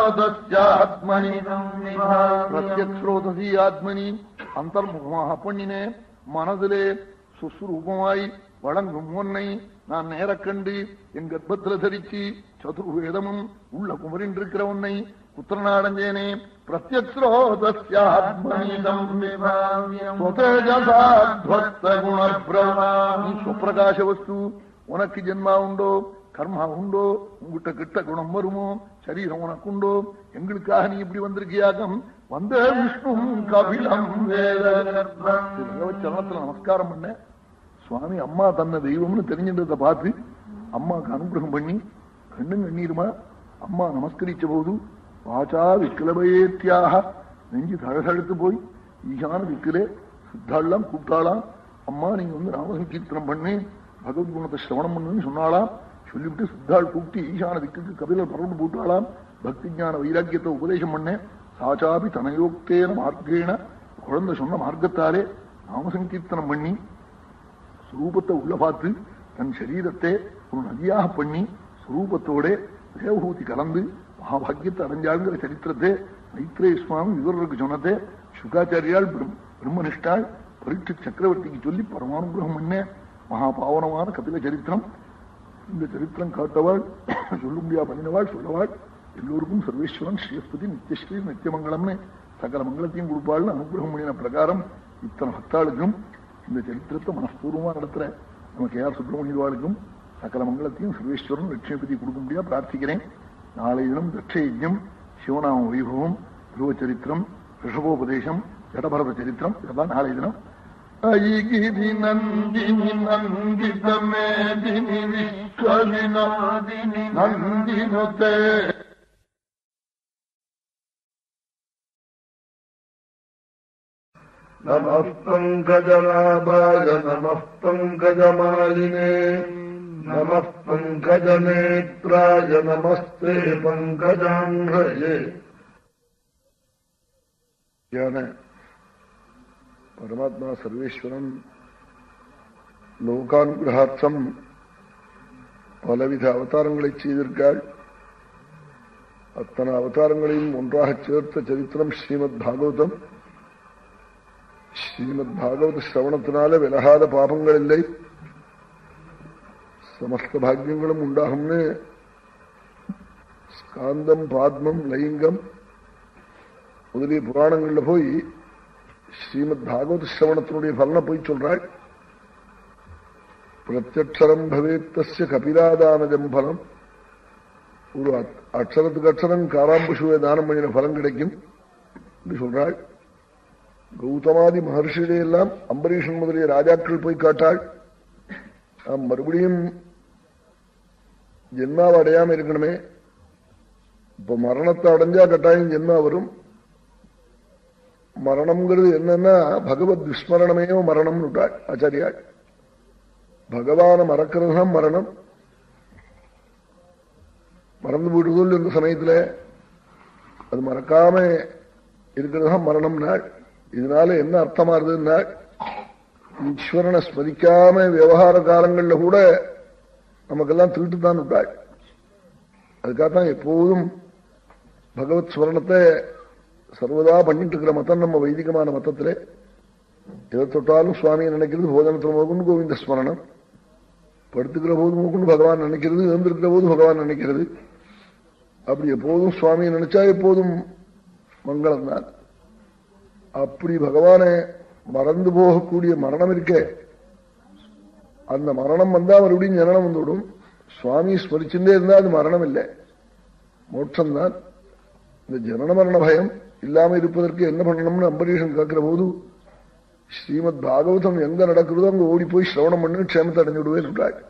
பிரத்யஸ்ரோதஸ்யாத்மனி பிரத்யஸ்ரோதசி ஆத்மனி அந்தர்முகமாக பண்ணினே மனதிலே சுஸ்ரூபமாய் வழங்கும் ஒன்னை நான் நேர கண்டு என் கர்ப்பத்தில் தரிச்சு சதுர்வேதமும் உள்ள குமரின் இருக்கிற உன்னை புத்திரனாடஞ்சேனே பிரத்யக்ஷோதஸ்யாத்மனிதம்பிகாச வஸ்து உனக்கு ஜென்மா உண்டோ கர்மா உண்டோ உங்ககிட்ட கிட்ட குணம் வருமோ சரீரம் உனக்குண்டோ எங்களுக்காக நீ இப்படி வந்திருக்கியாகம் வந்த விஷ்ணு கபிலம் சரணத்துல நமஸ்காரம் பண்ண. சுவாமி அம்மா தன்னை தெய்வம்னு தெரிஞ்சின்றத பார்த்து அம்மாக்கு அனுகிரகம் பண்ணி கண்ணும் கண்ணீருமா அம்மா நமஸ்கரிச்ச போது வாச்சா விக்கிலபயேத்தியாக நெஞ்சு தழசழுத்து போய் ஈசான விக்கிலே சித்தாள்லாம் கூப்பிட்டாளாம் அம்மா நீங்க வந்து ராமசங்கீர்த்தனம் பண்ணி பகவத்குணத்தை சிரவணம் பண்ணுன்னு சொன்னாலாம் சொல்லிவிட்டு சித்தாள் கூப்பிட்டு ஈசான திக்குக்கு கபிலர் பறந்து போட்டாலாம் பக்தி ஞான வைராக்கியத்தை உபதேசம் பண்ணேன் சாச்சாபி தனயோக்தேன மார்க்கேன குழந்தை சொன்ன மார்க்கத்தாலே நாமசங்கீர்த்தனம் பண்ணி சுரூபத்தை உள்ள பார்த்து தன் சரீரத்தை ஒரு நதியாக பண்ணி சுரூபத்தோட தேவபூதி கலந்து மகாபாகியத்தை அடைஞ்சாளுங்கிற சரித்திரத்தை மைத்ரே சுவாமி இவர்களுக்கு சொன்னதே சுகாச்சாரியால் பிரம்மனிஷ்டால் பரீட்ச சக்கரவர்த்திக்கு சொல்லி பரமானுகிரகம் பண்ண மகாபாவனமான கபில சரித்திரம். இந்த சரித்திரம் காட்டவாள் சொல்ல முடியா பண்ணினவாள் சொல்லவாள். எல்லோருக்கும் சர்வேஸ்வரன் ஸ்ரீஸ்பதி நித்தியஸ்ரீ நித்தியமங்கலம்னு சகல மங்களத்தையும் கொடுப்பாள்னு அனுகிரகம் பண்ணின பிரகாரம் இத்தனை பக்தாளுக்கும் இந்த சரித்திரத்தை மனப்பூர்வமாக நடத்துற நம்ம கே ஆர் சுப்பிரமணியவாளுக்கும் சகல மங்களத்தையும் சர்வேஸ்வரன் லட்சுமிபதி கொடுக்க முடியா பிரார்த்திக்கிறேன். நாளை தினம் தட்ச யஜ்யம் சிவநாம வைபவம் துருவ சரித்திரம் ரிஷபோபதேசம் ஜடபரத சரித்திரம் இதெல்லாம் நாளை தினம் ஐகிரி நந்தினி நந்தித மேதினி விஸ்வவினாதினி நந்தினுதே नमः पङ्कजलाभाय नमः पङ्कजमालिने नमः पङ्कजनेत्राय नमस्ते पङ्कजाङ्घ्रये ஞான பரமாத்மா சர்வேஸ்வரன் லோகானுகிரகார்த்தம் பலவித அவதாரங்களை செய்திருக்காள் அத்தனை அவதாரங்களையும் ஒன்றாக சேர்த்த சரித்திரம் ஸ்ரீமத் பாகவதம் ஸ்ரீமத் பாகவத சிரவணத்தினால விலகாத பாபங்கள் இல்லை சமஸ்த பாக்கியங்களும் உண்டாகும்னு ஸ்காந்தம் பாத்மம் லைங்கம் முதலிய புராணங்கள்ல போய் ஸ்ரீமத் பாகவத சிரவணத்தினுடைய பலனை போய் சொல்றாள் பிரத்யக்ஷரம் பவேத்தஸ்ய கபிலாதானஜம் பலம் ஒரு அக்ஷரத்துக்கு அக்ஷரம் காராம்புஷுவை தானம் பண்ணின பலம் கிடைக்கும் என்று சொல்றாள் கௌதமாதி மகர்ஷியிடையெல்லாம் அம்பரீஷன் முதலிய ராஜாக்கள் போய் காட்டாள் நாம் மறுபடியும் ஜென்மாவை அடையாம இருக்கணுமே. இப்ப மரணத்தை அடைஞ்சா கட்டாயம் ஜென்மா வரும். மரணம்ங்கிறது என்னன்னா பகவத் விஸ்மரணமே மரணம்னு விட்டாள் ஆச்சாரியாள் பகவான மறக்கிறது தான் மரணம். மறந்து போயிடுதோ இந்த சமயத்துல அது மறக்காம இருக்கிறது தான் மரணம் நாள் இதனால என்ன அர்த்தமா இருந்ததுன்னா ஈஸ்வரனை ஸ்மதிக்காம விவகார காலங்கள்ல கூட நமக்கெல்லாம் திருட்டு தான் விட்டாள் அதுக்காகத்தான் எப்போதும் பகவத் ஸ்மரணத்தை சர்வதா பண்ணிட்டு இருக்கிற மதம் நம்ம வைதிகமான மதத்துல எதை தொட்டாலும் சுவாமியை நினைக்கிறது போதனத்தில் மோகுன்னு கோவிந்த ஸ்மரணம். படுத்துக்கிற போது மோகுன்னு பகவான் நினைக்கிறது எழுந்திருக்கிற போது பகவான் நினைக்கிறது. அப்படி எப்போதும் சுவாமியை நினைச்சா எப்போதும் மங்களம் தான் அப்படி பகவானை மறந்து போகக்கூடிய மரணம் இருக்கே. அந்த மரணம் வந்தா மறுபடியும் ஜனனம் வந்துவிடும். சுவாமி ஸ்மரிச்சுட்டே இருந்தா அது மரணம் இல்லை. மோட்சம்தான். இந்த ஜனன மரண பயம் இல்லாம இருப்பதற்கு என்ன பண்ணணும்னு அம்பரீஷன் கேட்கிற போது ஸ்ரீமத் பாகவதம் எங்க நடக்கிறதோ அங்க ஓடி போய் சிரவணம் பண்ணு க்ஷேமத்தை அடைஞ்சு விடுவேன்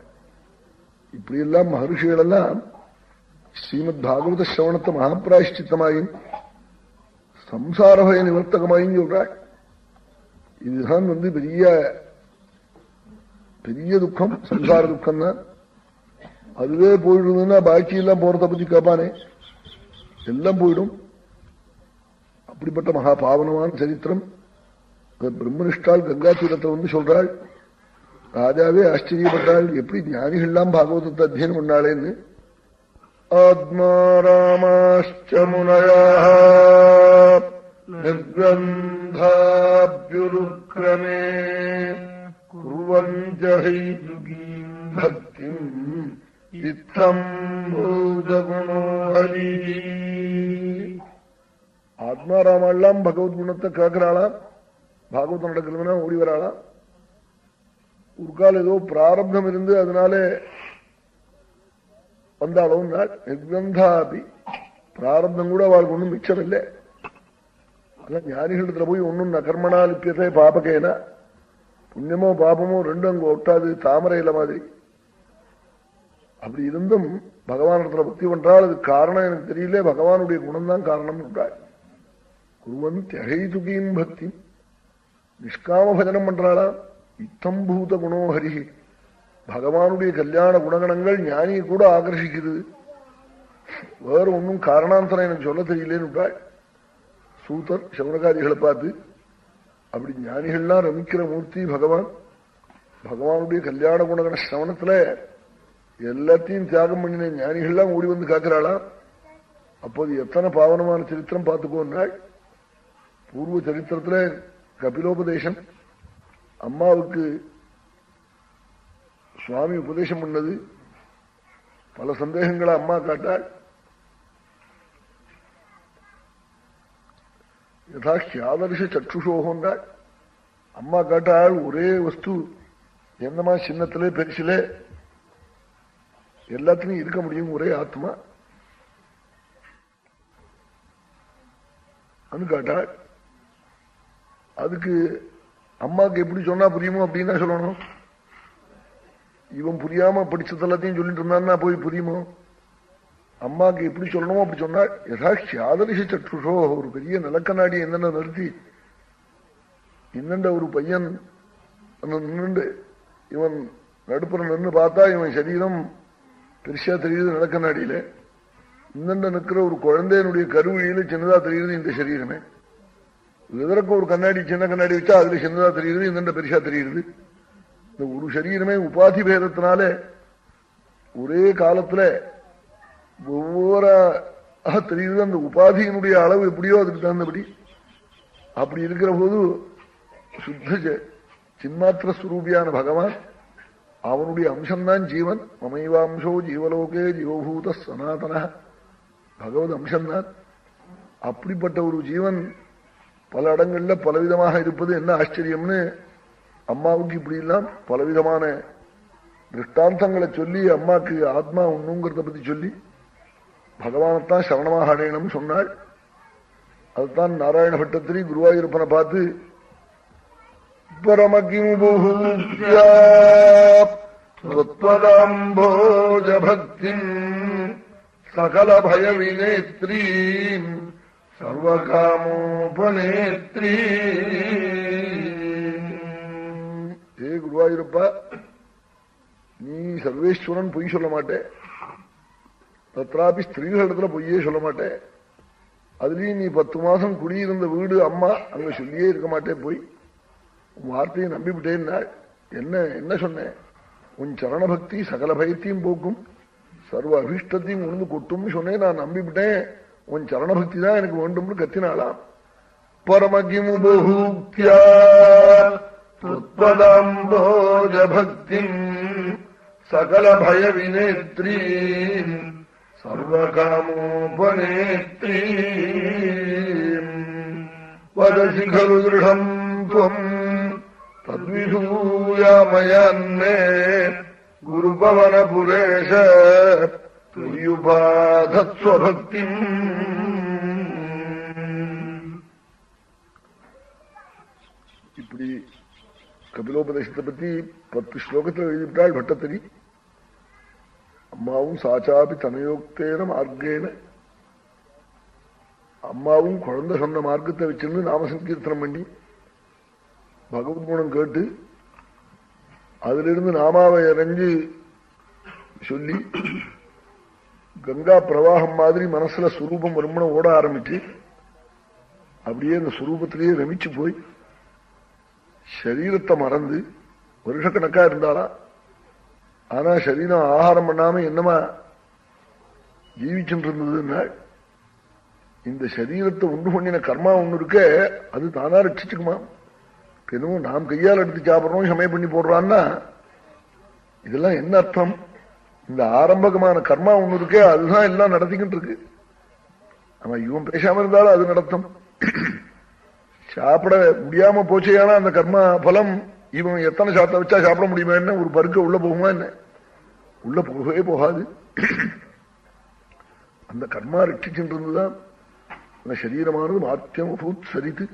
இப்படி எல்லாம் மகர்ஷிகள் எல்லாம் ஸ்ரீமத் பாகவத சிரவணத்தை மகாபிராயஷ்டித்தமாயும் சம்சார பய நிவர்த்தகமாயும் சொல்றாள் இதுதான் வந்து பெரிய பெரிய துக்கம் சம்சார துக்கம் அதுவே போயிடுதுன்னா பாக்கி எல்லாம் போறத பத்தி கேட்பானே எல்லாம் போயிடும் அப்படிப்பட்ட மகா பாவனமான சரித்திரம் பிரம்மனிஷ்டால் கங்கா தீரத்தை வந்து சொல்றாள் ராஜாவே ஆச்சரியப்பட்டாள் எப்படி ஞானிகள்லாம் பாகவதத்தை அத்தியனம் பண்ணாளேன்னு ஆத்மா ராமாச்சமுனயா ഭക്തി ചിത്തം ഭൂതഗുണോ ഹരി ஆத்மாராமெல்லாம் பகவத் குணத்தை கேட்கிறாளாம் பாகவதம் நடக்கணும்னா ஓடி வராளாம் ஒரு கால ஏதோ பிராரப்தம் இருந்து அதனாலே வந்தாலும் நிர்கந்தாபி பிராரப்தம் கூட அவளுக்கு ஒன்றும் மிச்சம் இல்லை அதான் ஞானிகளிடத்துல போய் ஒன்றும் நகர்மனா பாபகேனா? புண்ணியமோ பாபமோ ரெண்டும் அங்க ஒட்டாது தாமரை தாமரையில மாதிரி. அப்படி இருந்தும் பகவானிடத்துல பக்தி பண்றால் அது காரணம் எனக்கு தெரியல பகவானுடைய குணம்தான் காரணம் என்றாள் குருவன் தியகை துகியும் பக்தி. நிஷ்காம பஜனம் பண்றாளா? இத்தம் பூத குணோ ஹரி. பகவானுடைய கல்யாண குணகணங்கள் ஞானியை கூட ஆகர்ஷிக்கிறது வேற ஒன்றும் காரணாந்தரம் எனக்கு சொல்ல தெரியலேன்னு சூத்தர் சவனகாரிகளை பார்த்து அப்படி ஞானிகள்லாம் ரமிக்கிற மூர்த்தி பகவான் பகவானுடைய கல்யாண குணகண சிரவணத்துல எல்லாத்தையும் தியாகம் பண்ணின ஞானிகள்லாம் ஓடி வந்து காக்கிறாளா? அப்போது எத்தனை பாவனமான சரித்திரம் பார்த்துக்கோன்னாள் பூர்வ சரித்திரத்துல கபிலோபதேசம். அம்மாவுக்கு சுவாமி உபதேசம் பண்ணது. பல சந்தேகங்களை அம்மா காட்டாள். யதா ஆதர்ஷ சற்றுஷோகம்னாள் அம்மா கேட்டாள் ஒரே வஸ்து என்னமா சின்னத்திலே பெருசிலே எல்லாத்துலயும் இருக்க முடியும் ஒரே ஆத்மா. கேட்டாள் அதுக்கு அம்மாவுக்கு எப்படி சொன்னா புரியுமோ அப்படின்னா சொல்லணும். இவன் புரியாம படிச்சது எல்லாத்தையும் சொல்லிட்டு இருந்தான்னா போய் புரியுமோ? அம்மாக்கு எப்படி சொல்லணுமோ அப்படி சொன்னாள் யதாட்சி ஆதரிச சற்றுஷோ ஒரு பெரிய நிலக்கண்ணாடி என்னென்ன நிறுத்தி இன்னண்ட ஒரு பையன் நின்று இவன் நடுப்புற நின்று பார்த்தா இவன் சரீரம் பெருசா தெரியுது நிலக்கண்ணாடியில. இன்னண்ட நிற்கிற ஒரு குழந்தையனுடைய கருவழியில சின்னதா தெரியுது இந்த சரீரமே. எதற்கு ஒரு கண்ணாடி சின்ன கண்ணாடி வச்சா அதுல சின்னதா தெரியுது இன்னண்ட பெருசா தெரியுது. இந்த ஒரு சரீரமே உபாதி பேதத்தினால ஒரே காலத்துல ஒவ்வொரு தெரியுது அந்த உபாதியினுடைய அளவு எப்படியோ அதுக்கு தகுந்தபடி அப்படி இருக்கிற போது சுத்த சின்மாத்திர ஸ்வரூபியான பகவான் அவனுடைய அம்சம்தான் ஜீவன். மமைவாம்சோ ஜீவலோகே ஜீவபூத சனாதன. பகவத் அம்சம்தான். அப்படிப்பட்ட ஒரு ஜீவன் பல இடங்கள்ல பலவிதமாக இருப்பது என்ன ஆச்சரியம்னு அம்மாவுக்கு இப்படி எல்லாம் பலவிதமான திருஷ்டாந்தங்களை சொல்லி அம்மாக்கு ஆத்மா ஒண்ணுங்கிறத பத்தி சொல்லி பகவானத்தான் சரணமாக அடையணும்னு சொன்னாள். அதுதான் நாராயண பட்டத்திரி குருவாயூரப்பனை பார்த்து பரமகிமுபூத்யாத்வதாம்போஜ பக்தி சகல பய வினேத்ரீ சர்வகாமோபநேத்ரீ ஏ குருவாயூரப்பா நீ சர்வேஸ்வரன் பொய் சொல்ல மாட்டேன் தத்ராபி ஸ்திரீகளிடத்துல பொய்யே சொல்ல மாட்டேன். அதுலயும் நீ பத்து மாசம் குடியிருந்த வீடு அம்மா அங்க சொல்லியே இருக்க மாட்டேன் போய். உன் வார்த்தையை நம்பிவிட்டேன்னா என்ன என்ன சொன்னேன்? உன் சரண பக்தி சகல பயத்தையும் போக்கும். சர்வ அபிஷ்டத்தையும் உணர்ந்து கொட்டும்னு சொன்னேன் நான் நம்பிவிட்டேன் உன் சரண பக்தி தான் எனக்கு வேண்டும்னு கத்தினாலாம் பரமகிமுபூக்தியாம்போஜ பக்தி சகல பய வினேத்ரீ सर्वकामोपनेत्री वदसि खलु दृढम् त्वम् तद्विधूयामयान्मे गुरुपवनपुरेश तुर्युपाधत्स्वभक्तिम् இப்படி கபிலோபதேசத்தை பத்தி பத்து ஸ்லோகத்தில் எழுதிவிட்டாள் பட்டத்திரி அம்மாவும் சாச்சாபி தனயோக்தேன மார்க்கேன அம்மாவும் குழந்தை சொன்ன மார்க்கத்தை வச்சிருந்து நாமசங்கீர்த்தனம் பண்ணி பகவத் குணம் கேட்டு அதிலிருந்து நாமாவை இறங்கி சொல்லி கங்கா பிரவாகம் மாதிரி மனசுல சுரூபம் வருமன ஓட ஆரம்பிச்சு அப்படியே அந்த சுரூபத்திலேயே ரமிச்சு போய் சரீரத்தை மறந்து வருஷக்கணக்கா இருந்தாளா ஆனா சரீரம் ஆகாரம் பண்ணாம என்னமா ஜீவிச்சுட்டு இருந்ததுன்னா இந்த சரீரத்தை உண்டு பண்ணின கர்மா ஒண்ணு இருக்க அது தானா ரட்சிச்சுக்குமா? பெரும் நாம் கையால் எடுத்து சாப்பிட்றோம் சமயம் பண்ணி போடுறான்னா இதெல்லாம் என்ன அர்த்தம்? இந்த ஆரம்பகமான கர்மா ஒண்ணு இருக்கே அதுதான் எல்லாம் நடத்திக்கிட்டு இருக்கு. ஆமா இவன் பேசாம இருந்தாலும் அது நடத்தும். சாப்பிட முடியாம போச்சேனா அந்த கர்மா பலம் இவன் எத்தனை சாப்பிட்ட வச்சா சாப்பிட முடியுமா? என்ன ஒரு பருக்க உள்ள போகுமா என்ன? உள்ள போகவே போகாது. அந்த கர்மா ரட்சிச்சுட்டு இருந்துதான் அந்த சரீரமானது மாத்தியம் பூத் சரித்து.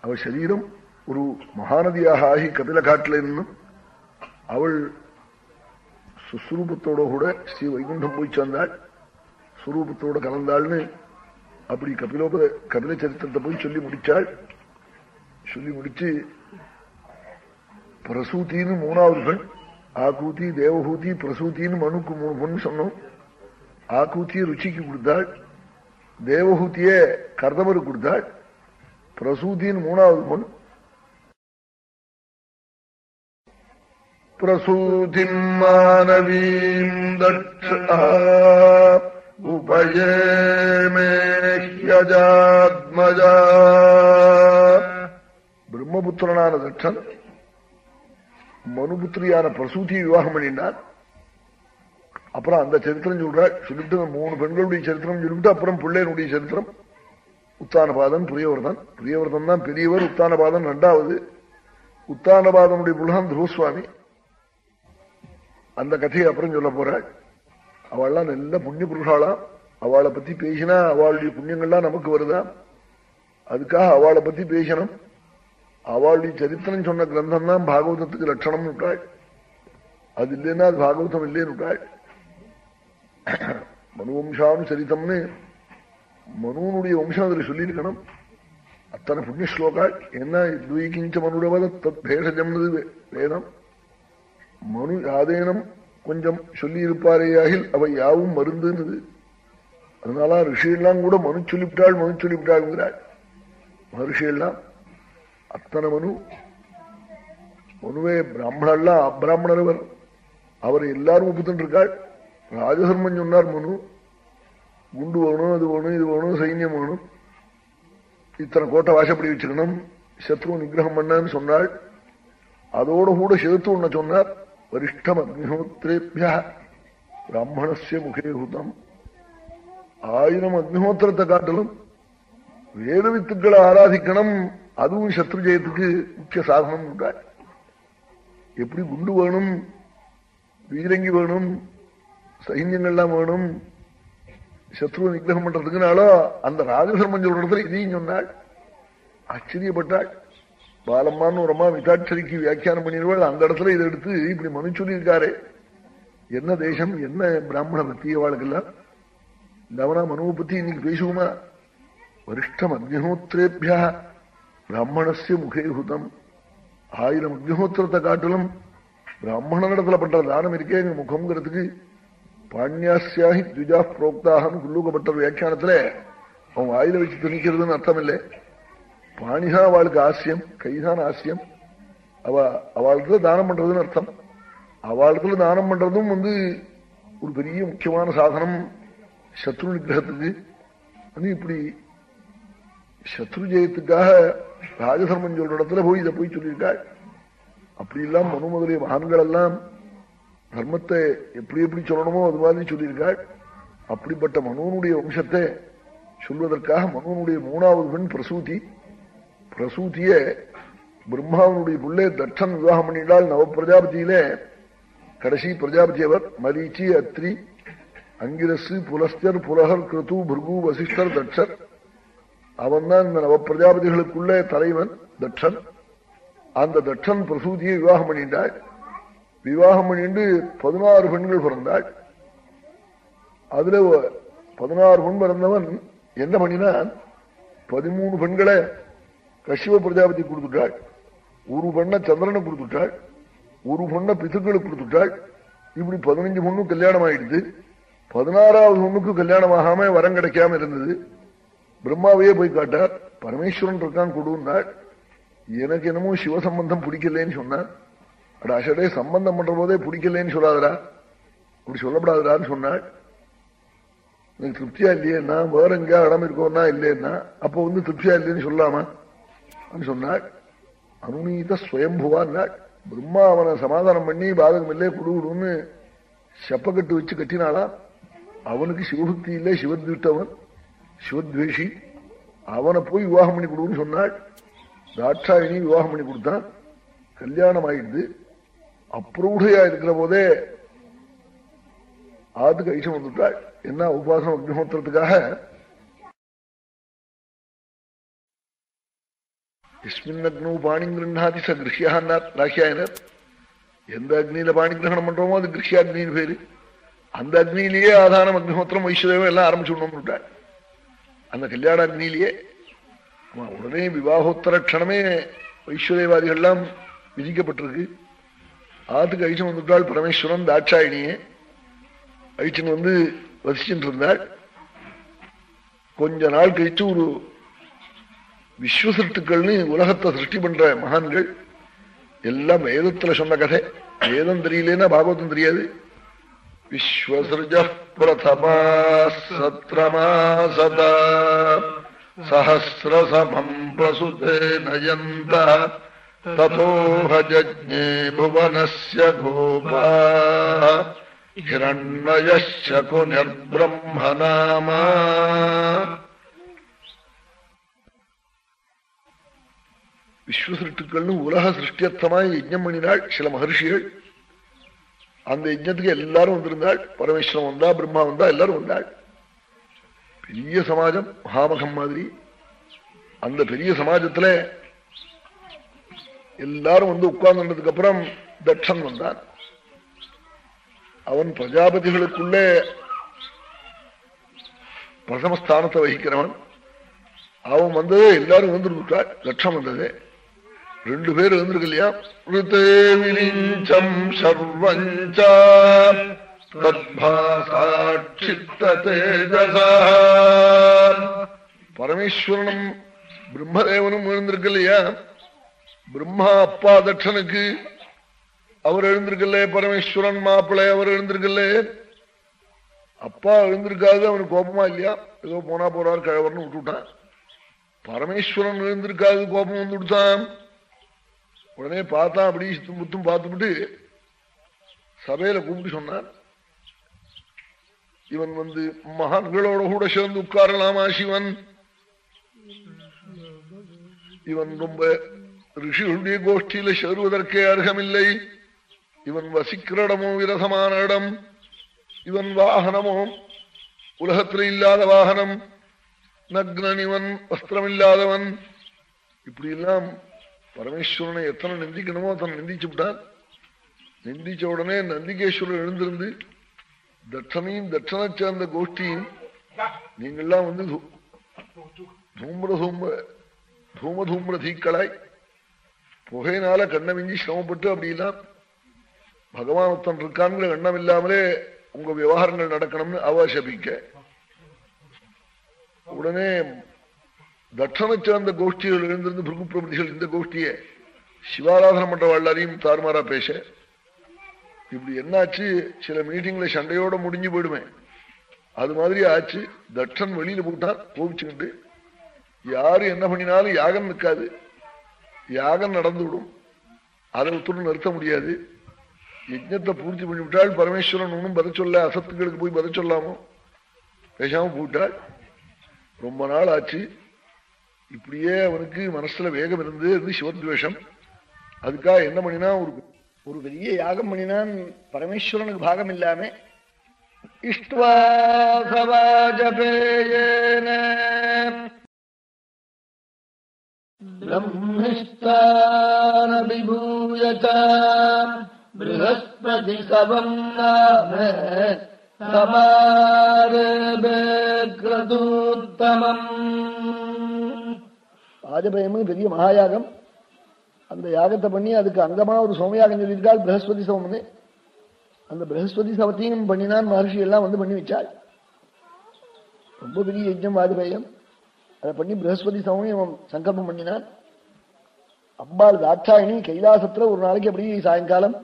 அவள் சரீரம் ஒரு மகாநதியாக ஆகி கபில காட்டில் இருந்தும் அவள் சுஸ்வரூபத்தோட கூட ஸ்ரீ வைகுண்டம் போய் சேர்ந்தாள். சுரூபத்தோட கலந்தாள்னு அப்படி கபிலோப கபில சரித்திரத்தை போய் சொல்லி முடிச்சாள். சொல்லி முடிச்சு பிரசூத்தின்னு மூணாவது பெண் ஆக்கூத்தி தேவஹூதி பிரசூத்தின்னு மனுக்கு மூணு பொண்ணு சொன்னோம். ஆக்கூத்திய ருச்சிக்கு கொடுத்தாள். தேவஹூத்திய கர்தமருக்கு கொடுத்தாள். பிரசூத்தின்னு மூணாவது பொண் பிரசூதிம் மானவீம் தட்சா பிரம்மபுத்திரனான தட்சன் மனுபுத்திரியான பிரசூதியை விவாகம் பண்ணினார். அப்புறம் அந்த சரித்திரம் சொல்றாள் சொல்லிட்டு மூணு பெண்களுடைய சரித்திரம் சொல்லிட்டு அப்புறம் பிள்ளையனுடைய சரித்திரம். உத்தானபாதன் பிரியவர்தன். பிரியவர்தன் தான் பெரியவர். உத்தானபாதன் ரெண்டாவது உத்தானபாதனுடைய புலகம் துருவசுவாமி அந்த கதையை அப்புறம் சொல்ல போறாள் அவள்லாம் நல்ல புண்ணிய புருஷாளாம் அவளை பத்தி பேசினா அவளுடைய புண்ணியங்கள்லாம் நமக்கு வருதா? அதுக்காக அவளை பத்தி பேசணும். அவளுடைய சரித்திரம் சொன்ன கிரந்தம் தான் பாகவதத்துக்கு லட்சணம் விட்டாள் அது இல்லைன்னா அது பாகவதம் இல்லைன்னு விட்டாள் மனுவம்சானு சரித்தம்னு மனுவனுடைய வம்சம் அதில் சொல்லியிருக்கணும் அத்தனை புண்ணிய ஸ்லோகாள் என்ன துயிக்கிஞ்ச மனுடவத தத் பேஷஜம்னது வேதம் மனு யாதேனம் கொஞ்சம் சொல்லியிருப்பாரேயாகில் அவை யாவும் மருந்துன்னுது அதனால ரிஷியெல்லாம் கூட மனு சொல்லிவிட்டாள் மனு சொல்லிவிட்டாள்ங்கிறாள் மகர்ஷியெல்லாம் அத்தனை மனு மனுவே பிராமணர்லாம் அப்பிராமணர் அவர் எல்லாரும் ஒப்புத்துட்டு இருக்காள் ராஜதர்மன் சொன்னார் மனு. குண்டு வேணும் அது வேணும் இது வேணும் சைன்யம் வேணும். இத்தனை கோட்டை வாசப்படி வச்சுக்கணும். சத்ரு நிகிரகம் பண்ணன்னு சொன்னாள். அதோட கூட சேர்த்து ஒண்ண சொன்னார். வரிஷ்டம் அக்னிஹோத்திரேபியா. பிராமணசிய முகேகுதம் ஆயிரம் அக்னிஹோத்திரத்தை காட்டலும் வேத வித்துக்களை ஆராதிக்கணும். அதுவும் சத்ரு ஜெயத்துக்கு முக்கிய சாதனம் உண்டாள் எப்படி குண்டு வேணும் வீரங்கி வேணும் சைன்யங்கள்லாம் வேணும் சத்ருவை நிகிரகம் பண்றதுக்குனாலோ அந்த ராஜசர்மன் சொல்றதுல இதையும் சொன்னாள். ஆச்சரியப்பட்டாள். பாலம்மான்னு ஒரு அம்மா மிதாட்சரிக்கு வியாக்கியானம் பண்ணிடுவாள் அந்த இடத்துல இதை எடுத்து இப்படி மனு சொல்லியிருக்காரு. என்ன தேசம் என்ன பிராமண பத்தி அவளுக்கெல்லாம் லவனா மனுவை பத்தி இன்னைக்கு பேசுவோமா? வரிஷ்டம் அக்னிஹோத்திரேபியா பிராமணசிய முகேகுதம் ஆயிரம் அக்னிஹோத்திரத்தை காட்டிலும் பிராமணனிடத்துல பண்ற தானம் இருக்கே எங்க முகம்ங்கிறதுக்கு பாண்யாசியாகி துஜா புரோக்தாகனு குல்லூகப்பட்ட வியாக்கியானத்துல அவன் வாயில வச்சு திணிக்கிறதுன்னு அர்த்தம் இல்லை பாணிகா அவளுக்கு ஆசியம் கைதான் ஆசியம் அவ அவளுக்குள்ள தானம் பண்றதுன்னு அர்த்தம் அவளுக்குள்ள தானம் பண்றதும் வந்து ஒரு பெரிய முக்கியமான சாதனம் சத்ரு நிகிரகத்துக்கு வந்து இப்படி சத்ரு ஜெயத்துக்காக ராஜதர்மன் சொல்ற இடத்துல போய் இதை போய் சொல்லியிருக்காள் அப்படி எல்லாம் மனு முதலிய மகான்கள் எல்லாம் தர்மத்தை எப்படி எப்படி சொல்லணுமோ அது மாதிரி சொல்லியிருக்காள் அப்படிப்பட்ட மனுவனுடைய வம்சத்தை சொல்வதற்காக மனுவனுடைய மூணாவது பெண் பிரசூதி பிரசூதிய பிரம்மாவனுடைய புள்ளே தட்சன் விவாகம் பண்ணிட்டால் நவ கடைசி பிரஜாபதி அவர் மரீச்சி அத்ரி அங்கிரசு புலஸ்தர் புலகர் கிருத்து பிருகு வசிஷ்டர் தட்சர். அவன் தான் இந்த நவ பிரஜாபதிகளுக்குள்ளே தலைவன் தட்சன். அந்த தட்சன் பிரசூதியை விவாகம் பண்ணிட்டாள். விவாகம் பண்ணிட்டு பதினாறு பெண்கள் பிறந்தாள். அதுல பதினாறு பெண் பிறந்தவன் என்ன பண்ணினான்? பதிமூணு பெண்களை கஷிவ பிரஜாபதி கொடுத்துட்டாள். ஒரு பெண்ணை சந்திரனை கொடுத்துட்டாள். ஒரு பொண்ணை பித்துக்களுக்கு கொடுத்துட்டாள். இப்படி பதினஞ்சு பொண்ணும் கல்யாணம் ஆயிடுது பதினாறாவது பொண்ணுக்கு கல்யாணம் ஆகாம வரம் கிடைக்காம இருந்தது. பிரம்மாவையே போய் காட்டார். பரமேஸ்வரன் இருக்கான் கொடுன்னாள் எனக்கு என்னமோ சிவ சம்பந்தம் பிடிக்கலன்னு சொன்னான் அட அசடே சம்பந்தம் பண்ற போதே பிடிக்கலன்னு சொல்லாதரா அப்படி சொல்லப்படாதரான்னு சொன்னாள் எனக்கு திருப்தியா இல்லையேன்னா வேற எங்கேயா இடம் இருக்கோன்னா இல்லையேன்னா அப்போ வந்து திருப்தியா இல்லைன்னு சொல்லாமா? சொன்னாள் அனுநீத ஸ்வயம்புவான்னாள் பிரம்மா அவனை சமாதானம் பண்ணி பாதகம் இல்லையே கொடுக்கணும்னு செப்பக்கட்டு வச்சு கட்டினாளா அவனுக்கு சிவபக்தி இல்லை சிவத்விட்டவன் சிவத்வேஷி அவனை போய் விவாகம் பண்ணி கொடுன்னு சொன்னாள். தாட்சாயினி விவாகம் பண்ணி கொடுத்தான். கல்யாணம் ஆயிடுது அப்ரூடையா இருக்கிற போதே ஆத்துக்கு ஐஷம் வந்துட்டாள். என்ன உபாசனம் அக்னிஹோத்திரத்துக்காக? எஸ்மின் அக்னு பாணி கிருண்ணாதி ச கிருஷ்யான்னார் ராக்கியாயனர் எந்த அக்னியில பாணி கிரகணம் பண்றோமோ அது கிருஷ்யாக்னின்னு பேரு. அந்த அக்னியிலேயே ஆதாரம் அக்னிஹோத்திரம் வைஷ்ணதேவம் எல்லாம் ஆரம்பிச்சுடணும் விட்டாள் அந்த கல்யாண அக்னியிலேயே உடனே விவாகோத்தர க்ஷணமே வைஸ்வதேவாதிகள்லாம் விதிக்கப்பட்டிருக்கு ஆத்துக்கு அழிச்சன் வந்துட்டாள் பரமேஸ்வரன் தாட்சாயினியே அழிச்சன் வந்து வசிச்சுட்டு இருந்தாள் கொஞ்ச நாள் கழிச்சு ஒரு விஸ்வசிருத்துக்கள்னு உலகத்தை சிருஷ்டி பண்ற மகான்கள் எல்லாம் வேதத்துல சொன்ன கதை வேதம் தெரியலன்னா பாகவதம் தெரியாது விஸ்வசிருஜ பிரதமா சத்ரமாசதா சஹசிரசமம் பிரசுதே நயந்த ததோஹஜே புவனஸ்ய கோபா ஹிரண்மயக்கு நிர்பிரம்மநாமா விஸ்வசிருட்டுக்கள்னு உலக சிருஷ்டியர்த்தமாய் யஜ்ஞம் பண்ணினாள் சில மகர்ஷிகள் அந்த யஜ்னத்துக்கு எல்லாரும் வந்திருந்தாள் பரமேஸ்வரம் வந்தா பிரம்மா வந்தா எல்லாரும் வந்தாள். பெரிய சமாஜம் மகாமகம் மாதிரி. அந்த பெரிய சமாஜத்துல எல்லாரும் வந்து உட்கார்ந்துட்டதுக்கு அப்புறம் தட்சன் வந்தான். அவன் பிரஜாபதிகளுக்குள்ளே பிரதமஸ்தானத்தை வகிக்கிறவன். அவன் வந்ததே எல்லாரும் வந்துருக்காள் லட்சம் வந்ததே. ரெண்டு பேர் வந்திருக்கு இல்லையா? ரிதேவிலிஞ்சம் சர்வஞ்சா பரமேஸ்வரனும் பிரம்மதேவனும் எழுந்திருக்கு இல்லையா? பிரம்மா அப்பா தட்சனுக்கு அவர் எழுந்திருக்கல பரமேஸ்வரன் மாப்பிள்ளை அவர் எழுந்திருக்கல அப்பா எழுந்திருக்காது அவனுக்கு கோபமா இல்லையா? ஏதோ போனா போறார் கழவர்னு விட்டுவிட்டான் பரமேஸ்வரன் எழுந்திருக்காது கோபம் வந்து விடுத்தான் உடனே பார்த்தா அப்படி சித்தும் புத்தும் பார்த்துவிட்டு சபையில கூப்பிட்டு சொன்னான் இவன் வந்து மகான்களோட கூட சேர்ந்து உட்காரலாமா சிவன்? இவன் ரொம்ப ரிஷிகளுடைய கோஷ்டியில சேருவதற்கே அர்ஹமில்லை இவன் வசிக்கிற இடமோ விரசமான இடம். இவன் வாகனமோ உலகத்தில் இல்லாத வாகனம். நக்னன் இவன் வஸ்திரமில்லாதவன். இப்படி எல்லாம் பரமேஸ்வரனை எத்தனை நிந்திக்கணுமோ அத்தனை நிந்திச்சு விட்டார். நிந்திச்ச உடனே நந்திகேஸ்வரர் எழுந்திருந்து தட்சணையும் தட்சணை சேர்ந்த கோஷ்டியும் நீங்கள்லாம் வந்து தூம்ர தூம்ப தூம தீக்களாய் புகையினால கண்ணமிஞ்சி சிரமப்பட்டு அப்படிலாம் பகவான் ஒருத்தன் இருக்கான்ங்கிற எண்ணம் இல்லாமலே உங்க விவகாரங்கள் நடக்கணும்னு அவசபிக்க. உடனே தட்சணை சேர்ந்த கோஷ்டிகள் எழுந்திருந்து பிருகு பிரபதிகள் இந்த கோஷ்டியை சிவாராதனம் பண்ற எல்லாரையும் தாறுமாறா பேச. இப்படி என்னாச்சு? சில மீட்டிங்ல சண்டையோட முடிஞ்சு போயிடுமே. அது மாதிரி ஆச்சு. தட்சன் வெளியில போட்டான் கோபிச்சுக்கிட்டு யாரு என்ன பண்ணினாலும் யாகம் நிற்காது. யாகம் நடந்து விடும் அதை ஒத்துடன் நிறுத்த முடியாது. யஜ்னத்தை பூர்த்தி பண்ணிவிட்டால் பரமேஸ்வரன் ஒன்றும் பத சொல்ல அசத்துக்களுக்கு போய் பத சொல்லாமோ? பேசாம போட்டாள் ரொம்ப நாள் ஆச்சு. இப்படியே அவனுக்கு மனசுல வேகம் இருந்து இருந்து சிவத்வேஷம் அதுக்காக என்ன பண்ணினா ஒரு ஒரு பெரிய யாகம் பண்ணினான் பரமேஸ்வரனுக்கு பாகம் இல்லாம இஷ்டவாசவாஜபேயேன ब्रह्मिष्टानभिभूय च बृहस्पतिसवम् नाम சமாரபேக்ரதூத்தமம் ராஜபயம்னு பெரிய மகாயாகம். அந்த யாகத்தை பண்ணி அதுக்கு அங்கமா ஒரு சோமயாகம் சொல்லியிருக்காள் பிரகஸ்பதி சவம்னு அந்த பிரகஸ்பதி சவத்தையும் பண்ணினான் மகர்ஷி எல்லாம் வந்து பண்ணி வச்சாள். ரொம்ப பெரிய யஜ்ஞம் வாஜபேயம் அதை பண்ணி பிரகஸ்பதி சமயம் சங்கல்பம் பண்ணினான். அம்பாள் தாட்சாயணி கைலாசத்துல ஒரு நாளைக்கு அப்படி சாயங்காலம்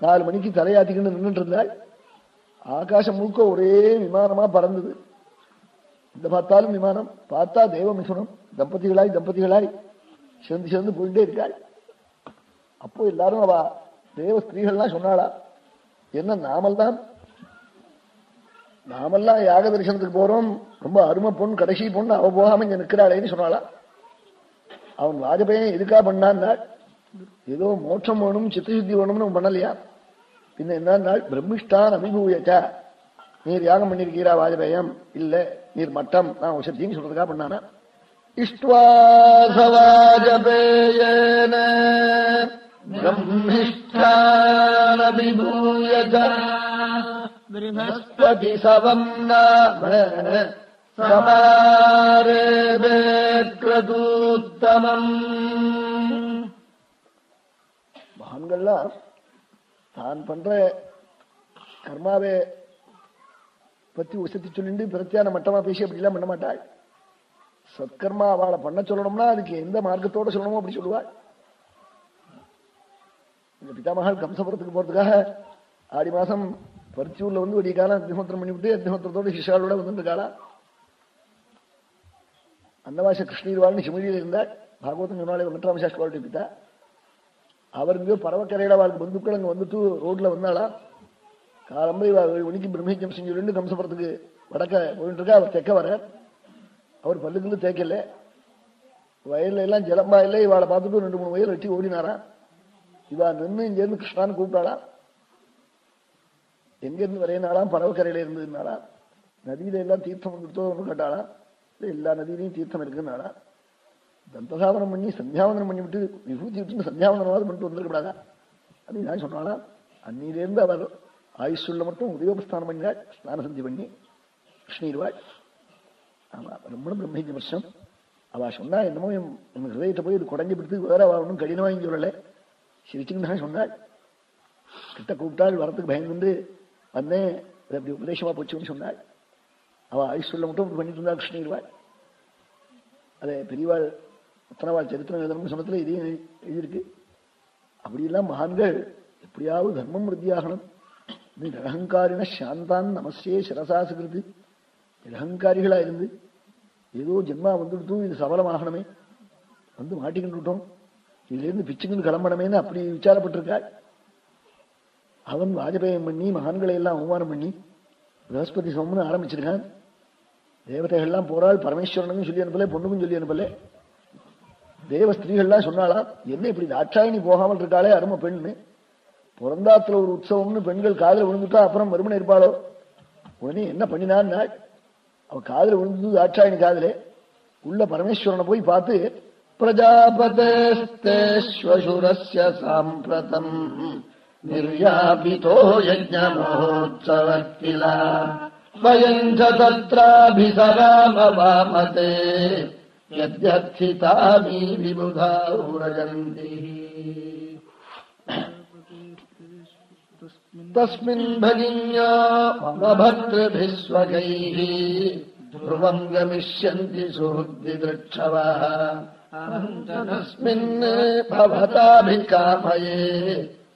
நாலு மணிக்கு தலையாத்திக்கிட்டு நின்றுட்டு இருந்தாள். ஆகாசம் முழுக்க ஒரே விமானமா பறந்தது. இந்த பார்த்தாலும் விமானம் பார்த்தா தெய்வ மிசுனம் தம்பதிகளாய் தம்பதிகளாய் சேர்ந்து சேர்ந்து போயிட்டே இருக்காள். அப்போ எல்லாரும் அவ தேவ ஸ்திரீகள்லாம் சொன்னாளா என்ன நாமெல்லாம் நாமெல்லாம் யாக தரிசனத்துக்கு போறோம். ரொம்ப அருமை பொண்ணு கடைசி பொண்ணு அவ போகாம இங்க நிக்கிறாளேன்னு சொன்னாளா. அவன் வாஜபேயன் எதுக்கா பண்ணான்னா ஏதோ மோட்சம் வேணும் சித்தசுத்தி வேணும்னு பண்ணலையா? பின்ன என்ன பிரம்மிஷ்டான் அபிபூயச்சா. நீர் யாகம் பண்ணிருக்கீரா வாஜபேயம் இல்ல நீர் மட்டம் நான் உசத்தின்னு சொல்றதுக்காக பண்ணானா இஷ்டுவாசவாஜபேயன பிரம்மிஷ்டான் அபிபூயச்ச बृहस्पति सवम् नाम சமாரேபேக்ரதூத்தமம் மகான்கள்லாம் தான் பண்ற கர்மாவை பத்தி உசத்தி சொல்லிட்டு பிரத்தியான மட்டமா பேசி அப்படிலாம் பண்ண மாட்டாள். சத்கர்மா அவளை பண்ண சொல்லணும்னா அதுக்கு எந்த மார்க்கத்தோட சொல்லணுமோ அப்படி சொல்லுவாள் இந்த பிதாமகள் கம்சபுரத்துக்கு போறதுக்காக ஆடி மாசம் பருத்தியூர்ல வந்து ஒரு காலம் அக்னிஹோத்திரம் பண்ணிவிட்டு அக்னிஹோத்திரத்தோட சிஷாலோட வந்துருக்காளா அன்னவாச கிருஷ்ணீர்வாள்னு சிமிழியில் இருந்தாள். பாகவதம் சொன்னாலே வெங்கட்ராம சாஸ்திரிவாளுடைய பிதா. அவர் இங்கேயோ பறவக்கரையில அவளுக்கு பந்துக்கள் அங்க வந்துட்டு ரோட்ல வந்தாளா காலம்பரை ஒனிக்கு பிரம்மஹிக்கம் செஞ்சு ரெண்டு கம்சபுரத்துக்கு வடக்க போயிட்டு இருக்கா அவர் தெக்க வர. அவர் பல்லுக்குள்ள தேக்கல. வயல்ல எல்லாம் ஜலம்பா இல்லை இவாளை பார்த்துட்டு ரெண்டு மூணு வயல் வெட்டி ஓடினாரா? இவா நின்று இங்கேருந்து கிருஷ்ணான்னு கூப்பிட்டாளா? எங்கிருந்து வரையினாலாம் பறவைக்கரையில இருந்ததுனாலா நதியில எல்லாம் தீர்த்தம் வந்துட்டோ ஒன்று கேட்டாளாம் எல்லா நதியிலையும் தீர்த்தம் இருக்குன்னாளா? தந்தசாவனம் பண்ணி சந்தியாவந்தனம் பண்ணி விட்டு விபூதி விட்டு சந்தியாவந்தனமாவது பண்ணிட்டு வந்துருக்கூடாதா அப்படின்னு நான் சொன்னாலாம் அந்நிலேருந்து அவர் ஆயுஷுள்ள மட்டும் உதயோபஸ்தானம் பண்ணினாள் ஸ்நான சந்தி பண்ணி கிருஷ்ணீர்வாள் ஆமா ரொம்ப பிரம்மேஜ வருஷம் அவ சொன்னா என்னமோ என் என் ஹிரதயத்தை போய் இது குடஞ்சி பிடித்து வேற அவ ஒன்றும் கடினமா இங்கே சொல்லல. சிரிச்சுன்னு சொன்னாள். கிட்ட கூப்பிட்டாள் வரத்துக்கு பயந்து வந்தேன். அது அப்படி உபதேசமா போச்சுன்னு சொன்னாள். அவ ஆயுஷுள்ள மட்டும் இப்படி பண்ணிட்டு இருந்தா கிருஷ்ணீர்வாள் அதை பெரியவாள் உத்தரவாள் சரித்திரம் எழுதணும்னு சொன்னதுல இதையும் எழுதியிருக்கு. அப்படியெல்லாம் மகான்கள் எப்படியாவது தர்மம் விருத்தியாகணும். நிரகங்காரின சாந்தான் நமஸ்தே சிரசாசுகிறது நிரகங்காரிகளா இருந்து ஏதோ ஜென்மா வந்துடுத்து இது சபலமாகணுமே. வந்து மாட்டிக்கிட்டுட்டோம் விட்டோம். இதுலேருந்து பிச்சுக்குன்னு கிளம்பணுமேன்னு அப்படி விசாரப்பட்டிருக்காள். அவன் வாஜபேயம் பண்ணி மகான்களை எல்லாம் அவமானம் பண்ணி பிரகஸ்பதி சமம்னு ஆரம்பிச்சிருக்கான். தேவதைகள்லாம் போறாள் பரமேஸ்வரனுக்கும் சொல்லி அனுப்பல பொண்ணுக்கும் சொல்லி அனுப்பல. தேவ ஸ்திரீகள்லாம் சொன்னாலாம் என்ன இப்படி தாட்சாயினி போகாமல் இருக்காளே அருமை பெண்ணு பிறந்தாத்துல ஒரு உற்சவம்னு பெண்கள் காதல விழுந்துட்டா அப்புறம் மறுமணம் இருப்பாளோ? உடனே என்ன பண்ணினான் அவ காதல விழுந்தது ஆட்சாயணி காதலே. உள்ள பரமேஸ்வரனை போய் பார்த்து பிரஜாபதேஸ்வசுரஸ்ய சாம்பிரதம் நிர்யாபிதோ யஜ்ஞமோத்சவக்கிலா வயம் தத்ராபிசராமவாமதே யத்யர்ச்சிதாமி விபுதா உரஜந்தி तस्मिन् भगिन्या मम भर्तृभिस्वगैः ध्रुवम् गमिष्यन्ति सुहृद्विदृक्षवः। तस्मिन् भवताभिकामये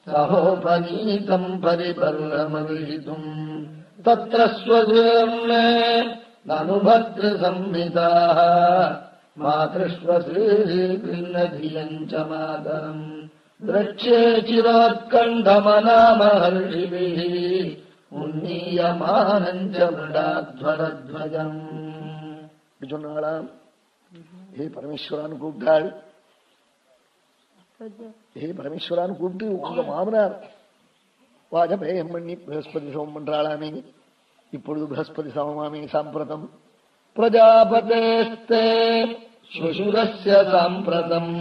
सहोपनीतम् परिपर्णमर्हितुम् तत्र स्वजीर्णे ननु भर्तृसंहिताः मातृष्वश्रीभिन्नधियम् च मातरम् द्रक्ष्ये चिरोत्कण्ठमनामहर्षिभिः உன்னீயமானஞ்ச மிருடாத்வரத்வஜம் சொன்னாளாம் ஹே பரமேஸ்வரான்னு கூப்பிட்டாள் ஹே பரமேஸ்வரான்னு கூப்பிட்டு உங்க மாமனார் வாஜபேயம் பண்ணி பிரகஸ்பதி சோமம் பண்றாளாமே இப்பொழுது பிரகஸ்பதி சமமாமே சாம்பிரதம் பிரஜாபதேஸ்தே சுசுரஸ்ய சாம்பிரதம்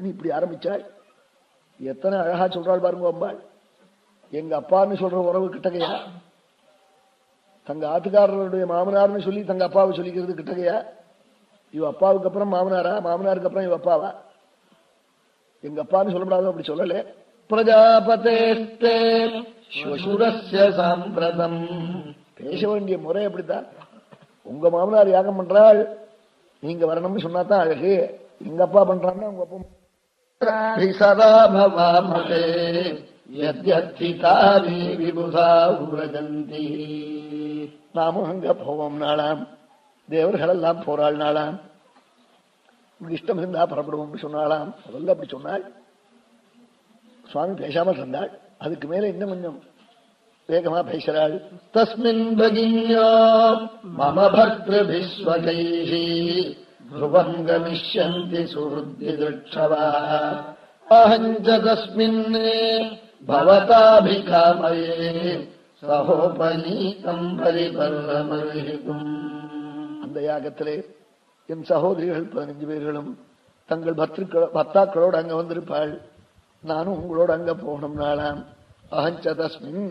நீ இப்படி ஆரம்பிச்சாள் எத்தனை அழகா சொல்றாள் பாருங்க அம்பாள். எங்க அப்பான்னு சொல்ற உறவு கிட்டகையா? தங்க ஆத்துக்காரருடைய மாமனார்னு சொல்லி தங்க அப்பாவை சொல்லிக்கிறது கிட்டகையா? இவ அப்பாவுக்கு அப்புறம் மாமனாரா? மாமனாருக்கு அப்புறம் இவ அப்பாவா? எங்க அப்பான்னு சொல்லப்படாத அப்படி சொல்லல. பிரஜாபதே சாம்பிரதம். பேச வேண்டிய முறை அப்படித்தான். உங்க மாமனார் யாகம் பண்றாள் நீங்க வரணும்னு சொன்னாதான் அழகு. எங்க அப்பா பண்றாங்கன்னா உங்க அப்பா சதா பவாமதே யத்யர்த்திதானி விபுதா உரஜந்தி. நாமும் அங்க போவோம் நாளாம். தேவர்கள் எல்லாம் போராள் நாளாம் இஷ்டம் இருந்தா புறப்படுவோம் சொன்னாலாம் முதல்ல அப்படி சொன்னாள். சுவாமி பேசாமல் இருந்தாள். அதுக்கு மேல இன்னும் கொஞ்சம் வேகமா பேசுறாள் தஸ்மின் பகிஞோ மம பக்திருபிஸ்வகைः ध्रुवम् गमिष्यन्ति सुहृद्विदृक्षवा अहम् च तस्मिन् भवताभिकामये சகோபனீதம் பரிபர்வமர்ஹிதும் அந்த யாகத்திலே என் சகோதரிகள் பதினஞ்சு பேர்களும் தங்கள் பர்த்திருக்கள பர்த்தாக்களோடு அங்க வந்திருப்பாள் நானும் உங்களோட அங்க போகணும் நாளாம் அகஞ்ச தஸ்மின்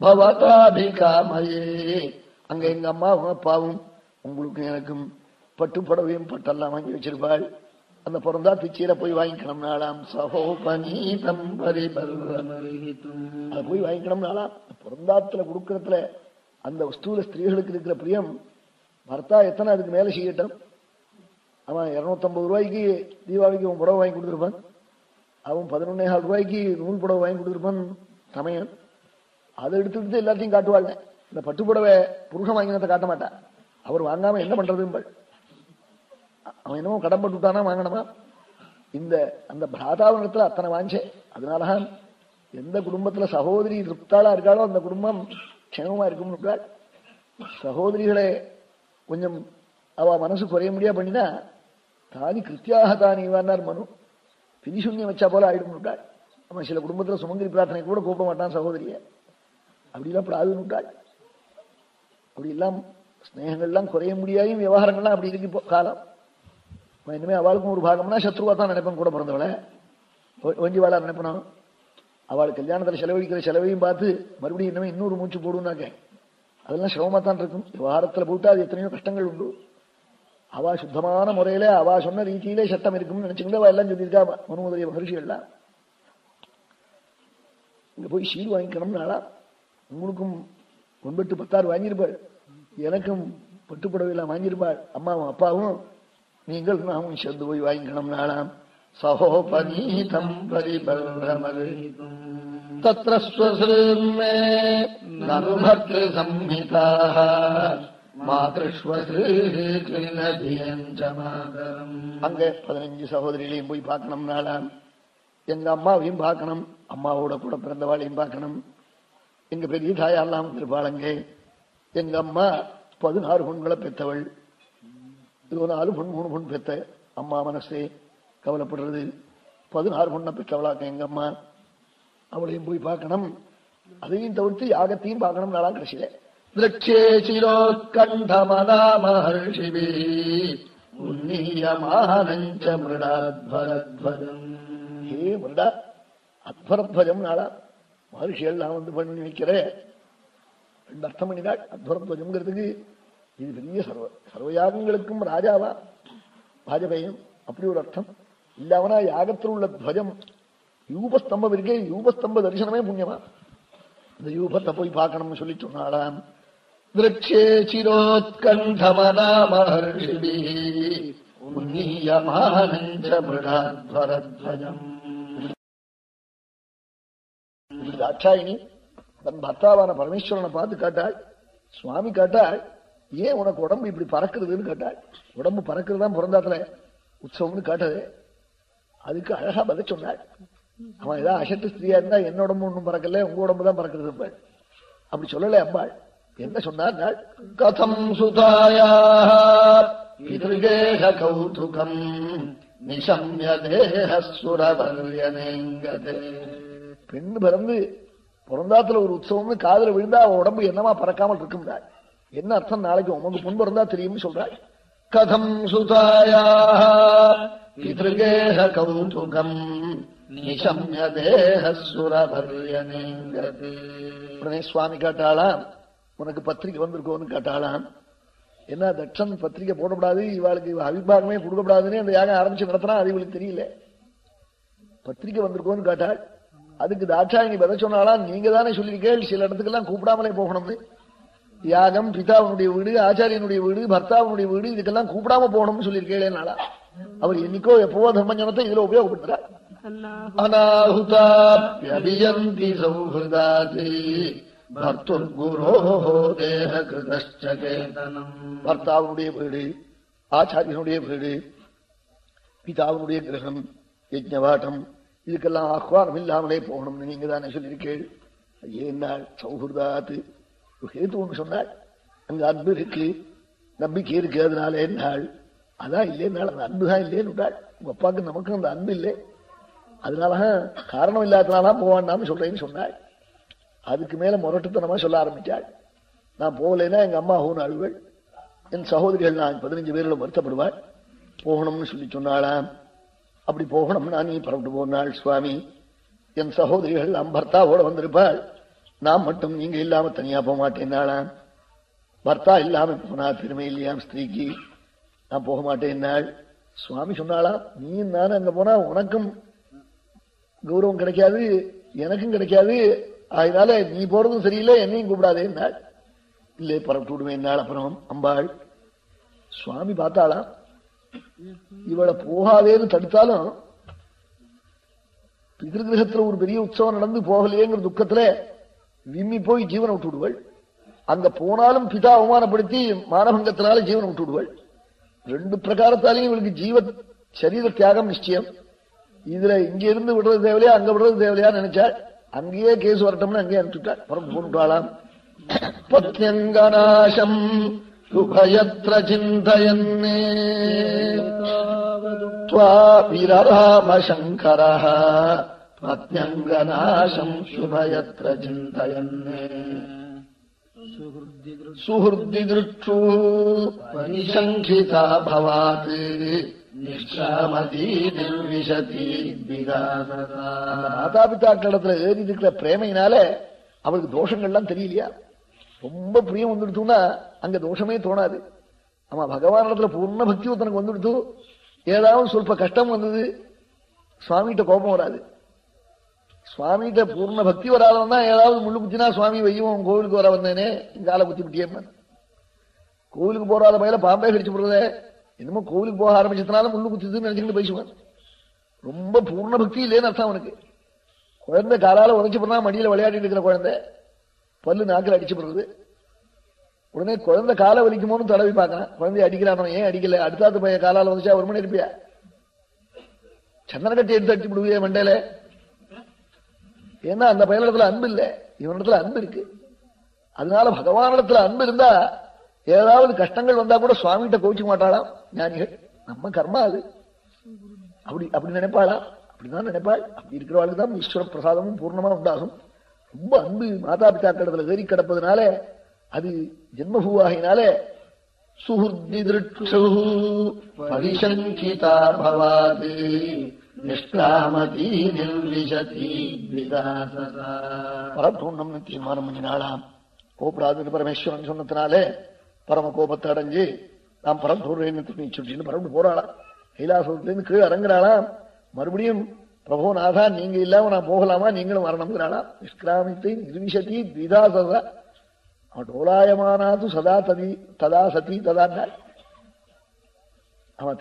பவதாபிகாமயே. அங்க எங்க அம்மா அப்பாவும் உங்களுக்கும் எனக்கும் பட்டு புடவையும் பட்டெல்லாம் வாங்கி வச்சிருப்பாள். அந்த பிறந்தா பிச்சையில போய் வாங்கிக்கணும். நாளாம் சகோபனீதம் அதை போய் வாங்கிக்கணும் நாளாம். பிறந்தாத்துல கொடுக்கறதுல அந்த வஸ்தூல ஸ்திரீகளுக்கு இருக்கிற பிரியம் பர்த்தா எத்தனை அதுக்கு மேல செய்யட்டும். அவன் இருநூத்தம்பது ரூபாய்க்கு தீபாவளிக்கு அவன் புடவை வாங்கி கொடுத்துருப்பான். அவன் பதினொன்னேகால் ரூபாய்க்கு நூல் புடவை வாங்கி கொடுத்துருப்பான். சமயம். அதை எடுத்துக்கிட்டு எல்லாத்தையும் காட்டுவாள் இந்த பட்டு புடவை புருஷன் வாங்கினதை காட்ட மாட்டான். அவர் வாங்காம என்ன பண்றதும்பள் அவன் என்னமோ கடன் பட்டுட்டானா வாங்கணுமா? இந்த அந்த பிராதாவனத்துல அத்தனை வாஞ்சே. அதனாலதான் எந்த குடும்பத்துல சகோதரி திருப்தாளா இருக்காளோ அந்த குடும்பம் க்ஷேமமா இருக்கும்னு சகோதரிகளை கொஞ்சம் அவ மனசு குறைய முடியா பண்ணினா தாதி கிருத்தியாக தான் இவார் மனு. பிரிசுண்ணியம் வச்சா போல ஆயிடும் அவன் சில குடும்பத்துல சுமந்திரி பிரார்த்தனை கூட கூப்பிட மாட்டான் சகோதரிய. அப்படிலாம் பிராதுன்னு விட்டாள் அப்படி எல்லாம் ஸ்னேகங்கள்லாம் குறைய முடியாயும் விவகாரங்கள்லாம் அப்படி இருக்கு இப்போ காலம். இனிமே அவளுக்கும் ஒரு பாகம்னா சத்ருவா தான் நினைப்பேன் கூட பிறந்தவளை. வண்டி வாழா நினைப்பணும் அவள் கல்யாணத்தில் செலவழிக்கிற செலவையும் பார்த்து மறுபடியும் இன்னமே இன்னொரு மூச்சு போடுனாக்க அதெல்லாம் சிரமமாக தான் இருக்கும். விவகாரத்தில் போட்டு அது எத்தனையோ கஷ்டங்கள் உண்டு. அவா சுத்தமான முறையில அவா சொன்ன ரீதியிலே சட்டம் இருக்கும்னு நினைச்சுக்கிட்டு அவள் எல்லாம் சொல்லியிருக்கா மனு முதலிய மகர்ஷிகள்லாம். இங்கே போய் சீர் வாங்கிக்கணும்னாலா உங்களுக்கும் ஒன்பெட்டு பத்தாறு வாங்கியிருப்பாள் எனக்கும் பட்டுப்புடவையெல்லாம் வாங்கியிருப்பாள் அம்மாவும் அப்பாவும். நீங்கள் நாமும் சேர்ந்து போய் வாங்கிக்கணும் நாளாம். சகோபனீதம் பரிபர்மரு தத்ரஸ்வசிருமே நருபர்த்து சம்ஹிதாக அங்க பதினஞ்சு சகோதரிகளையும் போய் பார்க்கணும் நாளாம். எங்க அம்மாவையும் பார்க்கணும். அம்மாவோட கூட பிறந்தவாளையும் பார்க்கணும். எங்க பெரிய தாயாரெல்லாம் திருப்பாளங்க எங்க அம்மா பதினாறு பொண்களை பெற்றவள். இது நாலு பொண்ணு மூணு பொண் பெத்த அம்மா மனசே கவலைப்படுறது. பதினாறு பொண்ணை பெற்றவளாக்க எங்க அம்மா. அவளையும் போய் பார்க்கணும். அதையும் தவிர்த்து யாகத்தையும் பார்க்கணும் நாளா கடைசியில. திருட்சே உன்னீயமானஞ்ச மிருடாத்வரத்வரம் ஹே மிருடா அத்வரத்வஜம் நாளா. மகர்ஷிகள் நான் வந்து பண்ணி வைக்கிற ரெண்டு அர்த்தம் பண்ணினாள் அத்வரத்வஜம்ங்கிறதுக்கு இது பெரிய சர்வ சர்வயாகங்களுக்கும் ராஜாவா? வாஜபேயம் அப்படி ஒரு அர்த்தம். இல்லாமனா யாகத்தில் உள்ள துவஜம் யூபஸ்தம்பம் இருக்கே யூபஸ்தம்ப தரிசனமே புண்ணியமா? இந்த யூபத்தை போய் பார்க்கணும்னு சொல்லி சொன்னாளாம். திருட்சே சிரோத்கண்டமனா மகர்ஷிபி மிருடாத்வரத்வஜம் தாட்சாயினி தன் பர்த்தாவான பரமேஸ்வரனை பார்த்து காட்டாள் சுவாமி காட்டாள் ஏன் உனக்கு உடம்பு இப்படி பறக்குறதுன்னு கேட்டாள். உடம்பு பறக்குறது தான் பிறந்தாத்துல உற்சவம்னு காட்டது. அதுக்கு அழகா பதில் சொன்னாள். அவன் ஏதாவது அசட்டு ஸ்திரியா இருந்தா என்ன உடம்பு ஒண்ணும் பறக்கல உங்க உடம்பு தான் பறக்குறது அப்படி சொல்லல அம்பாள். என்ன சொன்னார் கதம் சுதாயா பிதృగేహ கௌதுகம் நிசம்ய தேகசுரவர்யனேங்கதே பெண் பிறந்து பிறந்தாத்துல ஒரு உற்சவம்னு காதல விழுந்தா அவன் உடம்பு என்னமா பறக்காமல் இருக்கும்டா? என்ன அர்த்தம் நாளைக்கு உமக்கு பொன் இருந்தா தெரியும்னு சொல்றாள் கதம் சுதாயா பிதృగేహ கௌதுகம் நிசம்ய தேகசுரவர்யனேங்கதே உடனே சுவாமி கேட்டாளாம் உனக்கு பத்திரிக்கை வந்திருக்கோன்னு கேட்டாளாம். என்ன தட்சன் பத்திரிக்கை போடக்கூடாது இவாளுக்கு அபிபாகமே கொடுக்கப்படாதுன்னு அந்த யாகம் ஆரம்பிச்சு நடத்தினா அது இவளுக்கு தெரியல. பத்திரிக்கை வந்திருக்கோன்னு கேட்டாள். அதுக்கு தாட்சாயணி பத சொன்னாலாம் நீங்க தானே சொல்லியிருக்கேள் சில இடத்துக்கெல்லாம் கூப்பிடாமலே போகணும்னு. யாகம் பிதாவுடைய வீடு ஆச்சாரியனுடைய வீடு பர்த்தாவுடைய வீடு இதுக்கெல்லாம் கூப்பிடாம போகணும்னு சொல்லியிருக்கேளேனாலா அவர் என்னைக்கோ எப்பவோ தர்மஞ்சனத்தை இதுல உபயோகப்படுத்துறார் அனாஹுதாபியந்தி கிருதேதனம் பர்த்தாவுடைய வீடு ஆச்சாரியனுடைய வீடு பிதாவுடைய கிரகம் யஜ்ஞவாட்டம் இதுக்கெல்லாம் ஆஹ்வானம் இல்லாமலே போகணும்னு நீங்க தானே சொல்லியிருக்கேள் ஏன்னாள் சௌஹிருதாத்து ஹேத்து ஒன்று சொன்னாள் அங்க அன்பு இருக்கு நம்பிக்கை இருக்கு அதனால என்னாள் அதான் இல்லைன்னாள் அந்த அன்பு தான் இல்லைன்னு விட்டாள் உங்க அப்பாவுக்கு நமக்கு அந்த அன்பு இல்லை. அதனாலதான் காரணம் இல்லாதனாலாம் போவான்னு சொல்றேன்னு சொன்னாள் அதுக்கு மேல முரட்டுத்தனமா சொல்ல ஆரம்பிச்சாள் நான் போகலைன்னா எங்க அம்மா ஹூன் அழுவள் என் சகோதரிகள் நான் பதினஞ்சு பேரில் வருத்தப்படுவாள் போகணும்னு சொல்லி சொன்னாளாம். அப்படி போகணும்னா நீ புறப்பட்டு போனாள் சுவாமி. என் சகோதரிகள் அம்பர்த்தாவோட வந்திருப்பாள். நான் மட்டும் நீங்க இல்லாம தனியா போக மாட்டேன்னாளாம் பர்த்தா இல்லாம போனா பெருமை இல்லையாம் ஸ்திரீக்கு. நான் போக மாட்டேன் சுவாமி சொன்னாளா நீ நானும் அங்க போனா உனக்கும் கௌரவம் கிடைக்காது எனக்கும் கிடைக்காது. அதனால நீ போறதும் சரியில்லை என்னையும் கூப்பிடாதே இல்லையே இல்லை பரப்பிட்டு விடுவேன் என்னாள் அப்புறம் அம்பாள் சுவாமி பார்த்தாளா? இவளை போகாதேன்னு தடுத்தாலும் பிதிருகிரகத்துல ஒரு பெரிய உற்சவம் நடந்து போகலையேங்கிற துக்கத்துல விம்மி போய் ஜீவனை விட்டு விடுவள் அங்க போனாலும் பிதா அவமானப்படுத்தி மானபங்கத்தினால ஜீவனை விட்டு விடுவள் ரெண்டு பிரகாரத்தாலையும் இவளுக்கு ஜீவ சரீர தியாகம் நிச்சயம். இதுல இங்க இருந்து விடுறது தேவையா அங்க விடுறது தேவையா நினைச்சாள். அங்கேயே கேஸ் வரட்டும்னு அங்கேயே அனுப்பிச்சுட்டாள். புறம் போட்டுட்டாளாம் பத்யங்கநாசம். சுபயத்ர சிந்தயன்னே விரராமசங்கர பத்யங்கநாசம் சுபயத்ர சிந்தயன்னே சுஹൃதி திருட்டு பரிசங்கிதா பவாத் நிர்விசதி மாதா பிதாக்களிடத்துல ஏறி இருக்கிற பிரேமையினால அவளுக்கு தோஷங்கள்லாம் தெரியலையா ரொம்ப பிரியம் வந்துடுத்துன்னா அங்க தோஷமே தோணாது. ஆமா பகவானிடத்துல பூர்ண பக்தி ஒருத்தனுக்கு வந்துடுத்து ஏதாவது சொல்ப கஷ்டம் வந்தது சுவாமிகிட்ட கோபம் வராது. சுவாமிகிட்ட பூர்ண பக்தி வராதவன் தான் ஏதாவது முள்ளு குத்தினா சுவாமி வையும் கோவிலுக்கு வர வந்தேனே காலை குத்தி விட்டியேன் கோவிலுக்கு போறாத பயில பாம்பே கடிச்சு போடுறதே என்னமோ கோவிலுக்கு போக ஆரம்பிச்சதுனால முள்ளு குத்துதுன்னு நினைச்சுக்கிட்டு பேசுவான் ரொம்ப பூர்ண பக்தி இல்லைன்னு அர்த்தம் அவனுக்கு. குழந்தை காலால உதச்சு போனா மடியில விளையாடிட்டு இருக்கிற குழந்தை பல்லு நாக்கில் அடிச்சு போடுறது. உடனே குழந்தை காலை வலிக்குமோன்னு தடவி பார்க்கறான். குழந்தைய அடிக்கிறான் ஏன் அடிக்கல? அடுத்தாத்து பையன் காலால வந்துச்சா? ஒரு மணி இருப்பியா சந்தன கட்டி எடுத்து அடிச்சு விடுவியே மண்டையில. ஏன்னா அந்த பயனிடத்துல அன்பு இல்லை. இவனிடத்துல அன்பு இருக்கு. அதனால பகவானிடத்துல அன்பு இருந்தா ஏதாவது கஷ்டங்கள் வந்தா கூட சுவாமிகிட்ட கோச்சிக்க மாட்டாளாம். ஞானிகள் நம்ம கர்மா அது. அப்படி அப்படி நினைப்பாளா அப்படிதான் நினைப்பாள். அப்படி இருக்கிறவாளுக்கு தான் ஈஸ்வர பிரசாதமும் பூர்ணமா உண்டாகும். ரொம்ப அன்பு மாதா பிதாக்களிடத்துல ஏறி கிடப்பதுனால அது ஜென்மபூவாகினால சுஹுர்தி திருட்சு பவாது நிஷ்காமதி நிர்விசதி பரபூர்ணம்னு தீர்மானம் பண்ணினாளாம். கோபராதுன்னு பரமேஸ்வரன் சொன்னதுனாலே பரம கோபத்தை அடைஞ்சு நாம் பரம்பூர்ணு சுற்றின்னு பரம்பு போறாளாம். கைலாசத்திலிருந்து கீழே இறங்குறாளாம். மறுபடியும் பிரபு நாதா நீங்க இல்லாம நான் போகலாமா? நீங்களும் வரணுங்கிறாளாம் நிஷ்கிராமித்தை நிர்விசதி திதா சதா அவன் டோலாயமானாது சதா ததி ததா சதி ததாண்டாள் அவன்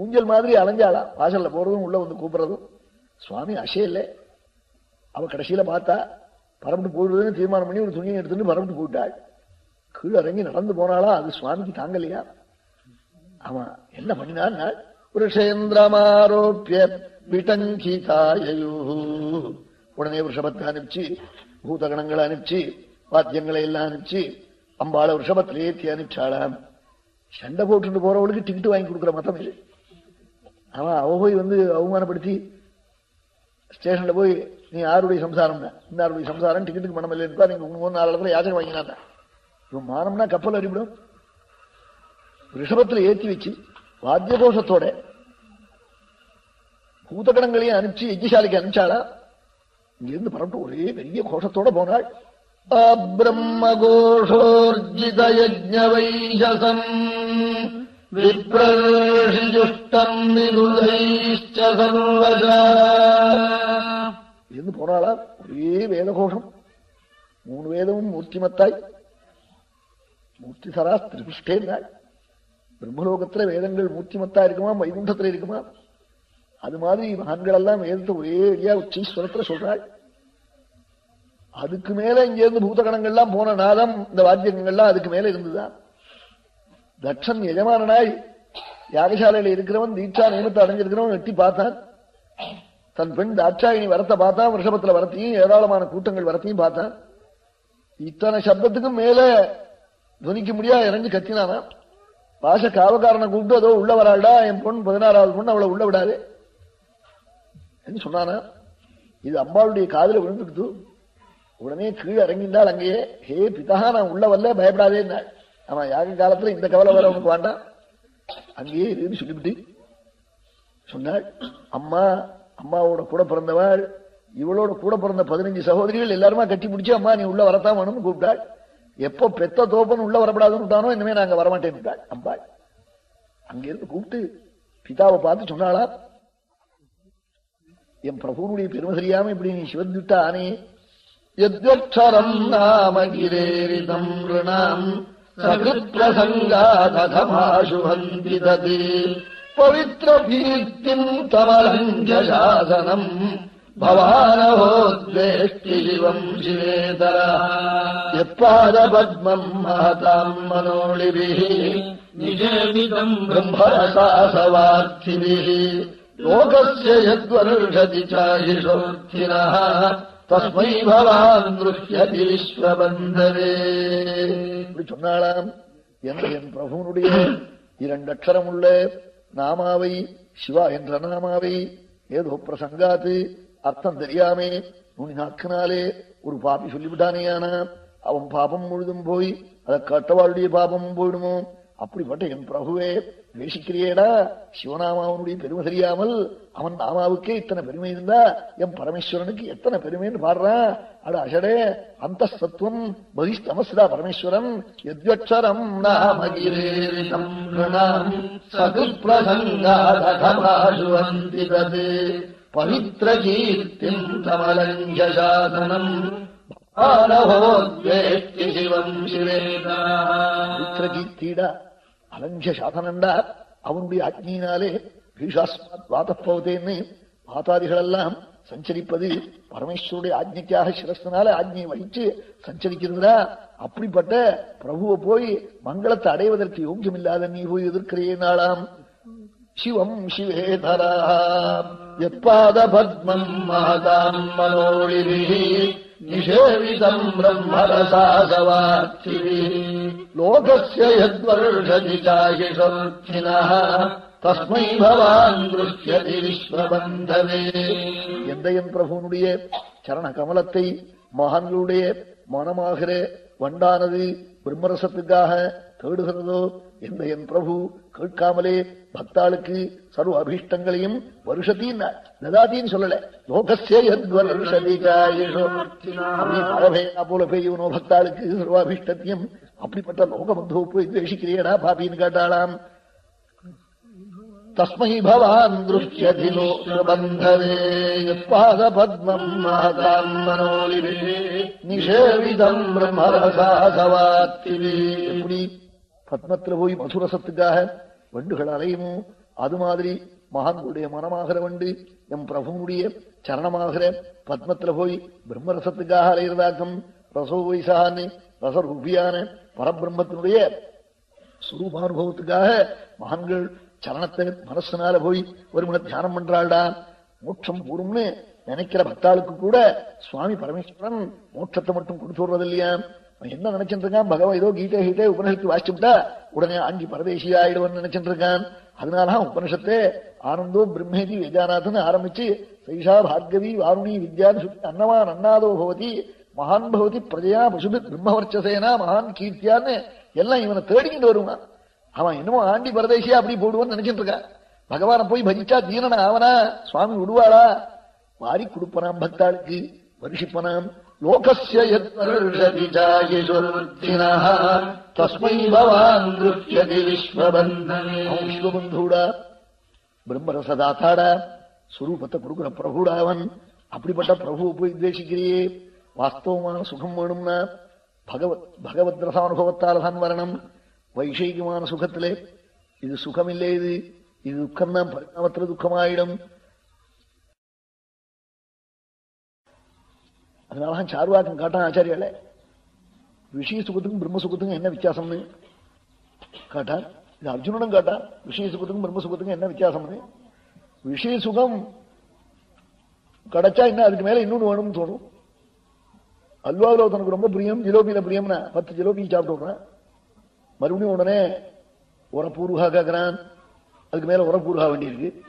ஊஞ்சல் மாதிரி அலைஞ்சாளா? வாசல்ல போறதும் உள்ள வந்து கூப்பிடுறதும். சுவாமி அசையில்லை அவ கடைசியில பார்த்தா பரம்பிட்டு போயிடுதுன்னு தீர்மானம் பண்ணி ஒரு துணியை எடுத்துட்டு பரம்பிட்டு போயிட்டாள். கீழே இறங்கி நடந்து போனாளா? அது சுவாமிக்கு தாங்கலையா? அவன் என்ன பண்ணினான் புருஷேந்திரமாரோப்பிய விட்டங்கிதாயு உடனே ரிஷபத்தை அனுப்பிச்சு பூதகணங்களை அனுப்பிச்சு வாத்தியங்களை எல்லாம் அனுப்பிச்சு அம்பாள ரிஷபத்திலே ஏற்றி அனுப்பிச்சாளாம். சண்டை போட்டுட்டு போறவளுக்கு டிக்கெட் வாங்கி கொடுக்குற மத்தம் இல்லை அவன் அவ போய் வந்து அவமானப்படுத்தி ஸ்டேஷன்ல போய் நீ யாருடைய சம்சாரம்? ஆருடைய சம்சாரம் டிக்கெட்டுக்கு மனம் இல்லைன்னு நீங்க மூணு நாலு இடத்துல யாச்சகம் வாங்கினாதான் இவன் மானம்னா கப்பல் அடிவிடும் ரிஷபத்துல ஏற்றி வச்சு வாத்திய கோஷத்தோட பூதகணங்களையும் அனுப்பிச்சு யஜ்யசாலைக்கு அனுப்பிச்சாளா இங்கிருந்து பரப்பிட்டு ஒரே பெரிய கோஷத்தோட போனாள் பிரம்மகோஷோர்ஜித யஜ்ஞவைஷசம் விப்ரஷிஜுஷ்டம் நிருதைஷ்ட சர்வஜா இருந்து போனாளா ஒரே வேத கோஷம் மூணு வேதமும் மூர்த்திமத்தாய் மூர்த்திசரா திரிபுஷ்டே நாள் பிரம்மலோகத்துல வேதங்கள் மூர்த்திமத்தா இருக்குமா வைகுண்டத்துல இருக்குமா அது மாதிரி மகான்கள் எல்லாம் வேதத்தை ஒரே அடியா உச்சீஸ்வரத்துல சொல்றாள் அதுக்கு மேல இங்க இருந்து பூதகணங்கள்லாம் போன நாதம் இந்த வாத்தியங்கள்லாம் அதுக்கு மேல இருந்துதான் தட்சன் எஜமானனாய் யாகசாலையில இருக்கிறவன் தீட்சா நியமத்தை அடைஞ்சிருக்கிறவன் எட்டி பார்த்தான். தன் பெண் தாட்சாயினி வரத்தை பார்த்தான் வருஷபத்துல வரத்தையும் ஏராளமான கூட்டங்கள் வரத்தையும் பார்த்தான். இத்தனை சப்தத்துக்கும் மேல துணிக்க முடியா இறங்கி கத்தினானா? பாச காவக்காரனை கூப்பிட்டு அதோ உள்ள வராள்டா என் பொண்ணு பதினாறாவது பொண்ணு அவளை உள்ள விடாது. என்று சொன்னானா? இது அம்மாவுடைய காதல விழுந்துடுது. உடனே கீழே இறங்கினாள் அங்கேயே ஹே பிதா நான் உள்ள வரல பயப்படாதே ஆமா யாக காலத்துல இந்த கவலை வர உனக்கு வேண்டாம். அங்கேயே இருந்து சொல்லிவிட்டு சொன்னாள் அம்மா அம்மாவோட கூட பிறந்தவள் இவளோட கூட பிறந்த பதினஞ்சு சகோதரிகள் எல்லாருமா கட்டி பிடிச்சி அம்மா நீ உள்ள வரத்தான் வேணும்னு கூப்பிட்டாள். எப்போ பெத்த தோப்பன் உள்ள வரப்படாதுன்னு விட்டானோ இனிமே நாங்க வரமாட்டேன் அம்பாள். அங்கிருந்து கூப்பிட்டு பிதாவை பார்த்து சொன்னாளா என் பிரபுனுடைய பெருமை தெரியாம இப்படி நீ சிவந்துட்டா ஆனே யத்வக்ஷரம் நாம கிரேரிதம் ரிணாம் சகிருத் பிரசங்காதமாசு வந்தி தது பவித்ர கீர்த்திம் தமலஞ்சசாசனம் பவானோத்வேஷ்டி சிவம் சிவேதர எப்பாத பத்மம் மகதாம் மனோளிபிः निषेवितम् ब्रह्मरसासवार्थिभिः लोकस्य यद्वर्षति चाहिषोऽर्थिनः தஸ்மை பவான் திருஷ்யதி விஸ்வபந்தவே இப்படி சொன்னாளாம் என்ற என் பிரபுனுடைய இரண்டு அக்ஷரம் உள்ள நாமாவை சிவா என்ற நாமாவை ஏதோ பிரசங்காத்து அர்த்தம் தெரியாமே நுனி நாக்கினாலே ஒரு பாப்பி சொல்லிவிட்டானேயானா அவன் பாபம் முழுதும் போய் அதை கட்டவாளுடைய பாபமும் போயிடுமோ அப்படிப்பட்ட என் பிரபுவே வேஷிக்கிறியேடா சிவநாமாவனுடைய பெருமை தெரியாமல் அவன் நாமாவுக்கே இத்தனை பெருமை இருந்தா என் பரமேஸ்வரனுக்கு எத்தனை பெருமைன்னு பாடுறான் அட அஷடே அந்த சத்துவம் பகிஷ்டமஸ்தா பரமேஸ்வரன் எத்வக்ஷரம் நாமகிரேரிதம் ரிணாம் பவித்ர கீர்த்திம் கமலஞ்சசாசனம் ஆனவோத்வேஷ்டி சிவம் சிவேதா பவித்ர கீர்த்திடா அலஞ்ச சாதனண்டா. அவனுடைய அக்னியினாலே பீஷாஸ்மாத் வாதப்போவதேன்னு வாதாதிகளெல்லாம் சஞ்சரிப்பது பரமேஸ்வருடைய ஆஜ்ஞைக்காக சிரஸ்தனால ஆஜ்ஞையை வகிச்சு சஞ்சரிக்கிறதுனா அப்படிப்பட்ட பிரபுவை போய் மங்களத்தை அடைவதற்கு யோகியம் இல்லாத நீ போய் எதிர்க்கிறே நாளாம். சிவம் சிவே தராம் எப்பாத பத்மம் மாதாம் மனோழி நிஷேவிதம் பிரம்மரசாசவார்த்திபிः லோகஸ்ய யத்வர்ஷதி சாகிஷோர்த்தினः தஸ்மை பவான் திருஷ்யதி விஸ்வபந்தவே எந்த என் பிரபுனுடைய சரண கமலத்தை மகான்களுடைய மனமாகிற வண்டானது பிரம்மரசத்துக்காக தேடுகிறதோ எந்த என் பிரபு கேட்காமலே பக்தாளுக்கு சர்வ அபீஷ்டங்களையும் வருஷத்தின் ததாத்தின்னு சொல்லல. லோகஸ்ய யத்வர்ஷதி சாகிஷோர்த்தினா போல பெய்யவனோ பக்தாளுக்கு சர்வ அபீஷ்டத்தையும் அப்படிப்பட்ட லோகபந்தோ போய் துவேஷிக்கிறேடா பாபின்னு கேட்டாளாம். தஸ்மை பவான் திருஷ்யதி லோகபந்தவே பாத பத்மம் மகதாம் மனோலிவே நிஷேவிதம் பிரம்மரசாசவாத்திவே. எப்படி? பத்மத்துல போய் மதுரசத்துக்காக வண்டுகள் அலையுமோ அது மாதிரி மகான்களுடைய மனமாகிற வண்டு எம் பிரபுனுடைய சரணமாகிற பத்மத்துல போய் பிரம்மரசத்துக்காக அலைகிறதாக்கம் ரசோ வைசான்னு ரசரூபியான பரபிரம்மத்தினுடைய சுரூபானுபவத்துக்காக மகான்கள் சரணத்தை மனசுனால போய் ஒரு தியானம் பண்றாள்டா. மோட்சம் கூறும்னு நினைக்கிற பக்தாளுக்கு கூட சுவாமி பரமேஸ்வரன் மோட்சத்தை மட்டும் கொடுத்து விடுறது இல்லையா என்ன நினைச்சிட்டு இருக்கான் பகவான் ஏதோ கீதை கீதை உபனிஷத்து வாசிச்சுட்டா உடனே அஞ்சு பரதேசி ஆயிடுவன் நினைச்சிட்டு இருக்கான் அதனாலதான் உபனிஷத்தே ஆனந்தோ பிரம்மேதி வேதாநாதன் ஆரம்பிச்சு சைஷா பார்கவி வாருணி வித்யான்னு சொல்லி அன்னவான் அன்னாதோ பவதி மகான் பவதி பிரஜயா பசுபி பிரம்மவர்ச்சசேனா மகான் கீர்த்தியான்னு எல்லாம் இவனை தேடிக்கிட்டு வருவான். அவன் என்னமோ ஆண்டி பரதேசியா அப்படி போடுவான்னு நினைச்சிட்டு இருக்கான் பகவானை போய் பஜிச்சா தீரனா ஆவனா சுவாமி விடுவாளா? வாரி கொடுப்பனாம் பக்தாளுக்கு வருஷிப்பனாம். லோகஸ்ய யத்வர்ஷதி ஜாயிஷுர்த்தினः தஸ்மை பவான் திருஷ்யதி விஸ்வபந்தனே விஸ்வபந்தூடா பிரம்மரசதாத்தாடா சுரூபத்தை கொடுக்கிற பிரபுடா அவன் அப்படிப்பட்ட பிரபுவை போய் தேசிக்கிறியே வாஸ்தவமான சுகம் வேணும்னா பகவத் பகவத் ரசானுபவத்தால் தான் வரணும். வைஷயிகமான சுகத்திலே. இது சுகமில்லை இது. இது துக்கம்தான் பரிணாமத்துல துக்கமாயிடும். அதனாலதான் சார்வாக்கம் காட்டான் ஆச்சாரியாலே. விஷய சுகத்துக்கும் பிரம்ம சுகத்துக்கும் என்ன வித்தியாசம்னு? காட்டான். இது அர்ஜுனனும் காட்டான். விஷய சுகத்துக்கும் பிரம்ம சுகத்துக்கும் என்ன வித்தியாசம்னு? விஷய சுகம் கிடைச்சா இன்னும் அதுக்கு மேல இன்னொன்னு வேணும்னு தோணும். அல்வாவில் ஒருத்தனுக்கு ரொம்ப பிரியம் ஜிலோபியில பிரியம்னா பத்து ஜிலோபி சாப்பிட்டு விடுறான் மறுபடியும் உடனே உரப்பூர்வா கேட்கிறான் அதுக்கு மேல உரப்பூர்வா வேண்டியிருக்கு.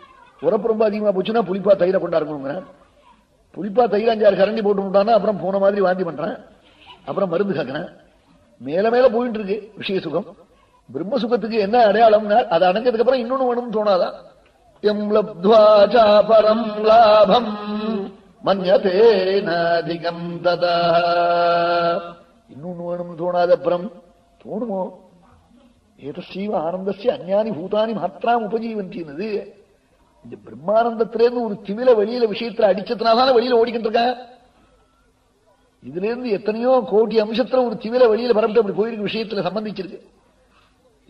உரப்பு ரொம்ப அதிகமா போச்சுன்னா புளிப்பா தயிரை கொண்டாடுங்கிறான் புளிப்பா தயிர் அஞ்சாறு கரண்டி போட்டு விட்டானா அப்புறம் போன மாதிரி வாந்தி பண்றான். அப்புறம் மருந்து கேட்கிறான் மேல மேல போயிட்டு இருக்கு விஷய சுகம். பிரம்ம சுகத்துக்கு என்ன அடையாளம்னா அது அடைஞ்சதுக்கு அப்புறம் இன்னொன்னு வேணும்னு தோணாதான் எம் லப்துவா பரம் லாபம் மன்யதே நாதிகம் ததா. இன்னொன்னு வேணும்னு தோணாத அப்புறம் தோணுமோ? ஏதசீவ ஆனந்தசிய அந்யானி பூதானி மாத்திராம் உபஜீவந்தினது. இந்த பிரம்மானந்தத்திலேருந்து ஒரு திமில வெளியில விஷயத்துல அடிச்சதுனால வெளியில ஓடிக்கிட்டு இருக்கான் இதுல இருந்து எத்தனையோ கோடி அம்சத்துல ஒரு திமில வெளியில பரப்பிட்டு அப்படி போயிருக்கு விஷயத்துல சம்பந்திச்சிருக்கு.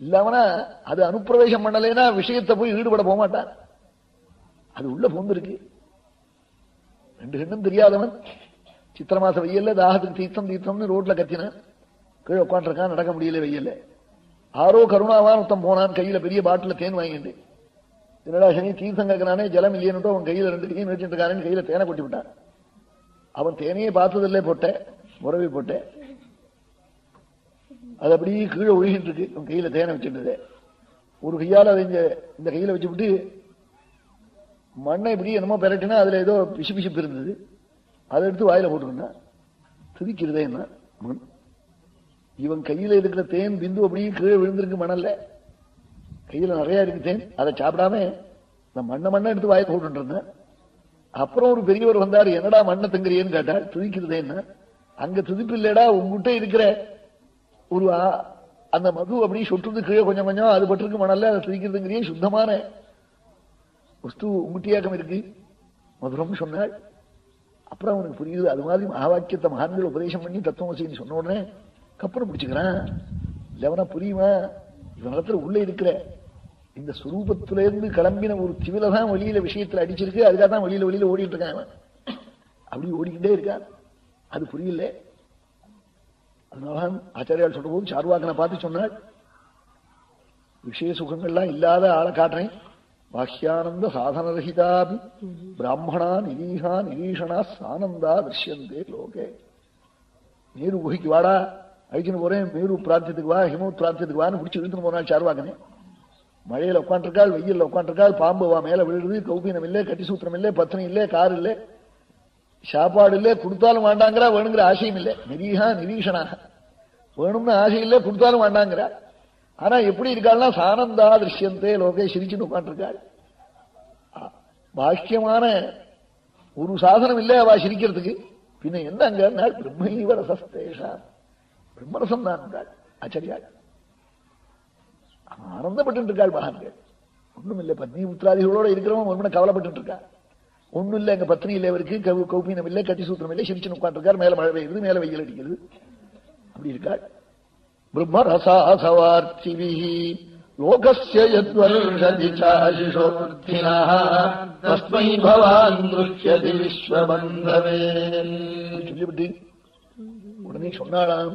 இல்லாமனா அது அனுப்பிரவேசம் பண்ணலைன்னா விஷயத்தை போய் ஈடுபட போக மாட்டான் அது உள்ள போந்திருக்கு. ரெண்டு கண்ணும் தெரியாதவன் சித்திர மாச வெயில்ல தாகத்துக்கு தீர்த்தம் தீர்த்தம்னு ரோட்ல கத்தினான் கீழே உட்காந்துருக்கான் நடக்க முடியல வெயில்ல. ஆரோ கருணாவான் ஒருத்தம் போனான் கையில பெரிய பாட்டில தேன் வாங்கிட்டு. என்னடா சனி தீர்த்தம் கேட்கிறானே ஜலம் இல்லையன்னுட்டு அவன் கையில ரெண்டு கையும் வச்சுட்டு இருக்கானு கையில தேனை கொட்டி விட்டான். அவன் தேனையே பார்த்ததில்லை போட்டேன் முறவி போட்டேன். அது அப்படியே கீழே ஒழுகிட்டு இருக்கு. அவன் கையில தேனை வச்சுட்டு ஒரு கையால் அதை இங்க இந்த கையில வச்சுவிட்டு மண்ணை இப்படி என்னமோ பெரட்டினா அதுல ஏதோ பிசு பிசுப்பு இருந்தது. அதை எடுத்து வாயில போட்டுருந்தான் துதிக்கிறதே என்ன? மண் இவன் கையில இருக்கிற தேன் பிந்து அப்படியே கீழே விழுந்திருக்கு மணல்ல. கையில நிறைய இருக்குது. அதை சாப்பிடாம இந்த மண்ணை மண்ணை எடுத்து வாயை போட்டு இருந்தேன். அப்புறம் ஒரு பெரியவர் வந்தார் என்னடா மண்ணை திங்குறியன்னு கேட்டார். துதிக்கிறதே என்ன அங்க துதிப்பு இல்லடா உங்ககிட்ட இருக்கிற ஒரு அந்த மது அப்படி சொட்டுறது கீழே கொஞ்சம் கொஞ்சம் அது பட்டிருக்கு மணல்ல அதை துதிக்கிறதுங்கிறியே சுத்தமான வஸ்து உங்குட்டியாக்கம் இருக்கு. மதுரம் சொன்னாள் அப்புறம் அவனுக்கு புரியுது அது மாதிரி மகாவாக்கியத்தை மகான்கள் உபதேசம் பண்ணி தத்துவமசின்னு சொன்ன உடனே கப்பனம் பிடிச்சுக்கிறான். இல்லவனா புரியுமா? இவனிடத்துல உள்ள இருக்கிற இந்த சுரூபத்திலிருந்து கிளம்பின ஒரு திவில தான் வெளியில விஷயத்துல அடிச்சிருக்கு. அதுக்காக தான் வெளியில வெளியில ஓடிட்டு இருக்காங்க அப்படி ஓடிக்கிட்டே இருக்கா அது புரியல. அதனால ஆச்சாரியால் சொல்ற போது சார்வாக்கனை பார்த்து சொன்னாள் விஷய சுகங்கள்லாம் இல்லாத ஆளை காட்டுறேன். பாஹ்யானந்த சாதனரகிதாபி பிராமணா நிரீகா நிரீஷனா சானந்தா திருஷ்யந்தே லோகே. நேரு குகைக்கு வாடா. அழிச்சுன்னு போறேன் மேரு பிரார்த்தத்துக்கு வா ஹிமு பிரார்த்தத்துக்கு வான்னு பிடிச்சி இழுத்துன்னு போனாள் சார்வாக்கனே மழையில உட்காந்துருக்காள் வெயில்ல உட்காந்துருக்காள் பாம்பு வா மேல விழுது கௌபீனம் இல்லை கட்டி சூத்திரம் இல்லை பத்தினி இல்லை கார் இல்லை. சாப்பாடு இல்லை கொடுத்தாலும் வேண்டாங்கிறா வேணுங்கிற ஆசையும் இல்லை. நிரீகா நிரீஷனா. வேணும்னு ஆசை இல்லை கொடுத்தாலும் வேண்டாங்கிறா. ஆனா எப்படி இருக்காள்னா சானந்தா திருஷ்யந்தே லோகே சிரிச்சுன்னு உட்காந்துருக்காள் பாக்கியமான ஒரு சாதனம் இல்லை அவ சிரிக்கிறதுக்கு. பின்ன என்னங்க? பிரம்மைவ ரசஸ்தேஷா பிரம்மரசம் தான் இருந்தாள் ஆச்சரியாள் அவன் ஆனந்தப்பட்டு இருக்காள் மகான்கள். ஒண்ணும் இல்லை பத்னி புத்திராதிகளோட இருக்கிறவன் ஒண்ணு கவலைப்பட்டு இருக்கா ஒண்ணும் இல்ல எங்க பத்னி இல்லை இவருக்கு கவு கௌபீனம் இல்லை கட்டி சூத்திரம் இல்லை சிரிச்சுன்னு உட்காந்துருக்கார் மேல மழை பெய்யுது மேல வெயில் அடிக்கிறது அப்படி இருக்காள். பிரம்மரசாசவார்த்திவி லோகஸ்ய யத்வர்ஷதி சாசிஷோர்த்தினः தஸ்மை பவான் திருஷ்யதி விஸ்வபந்தவே சொல்லிவிட்டு உடனே சொன்னாளாம்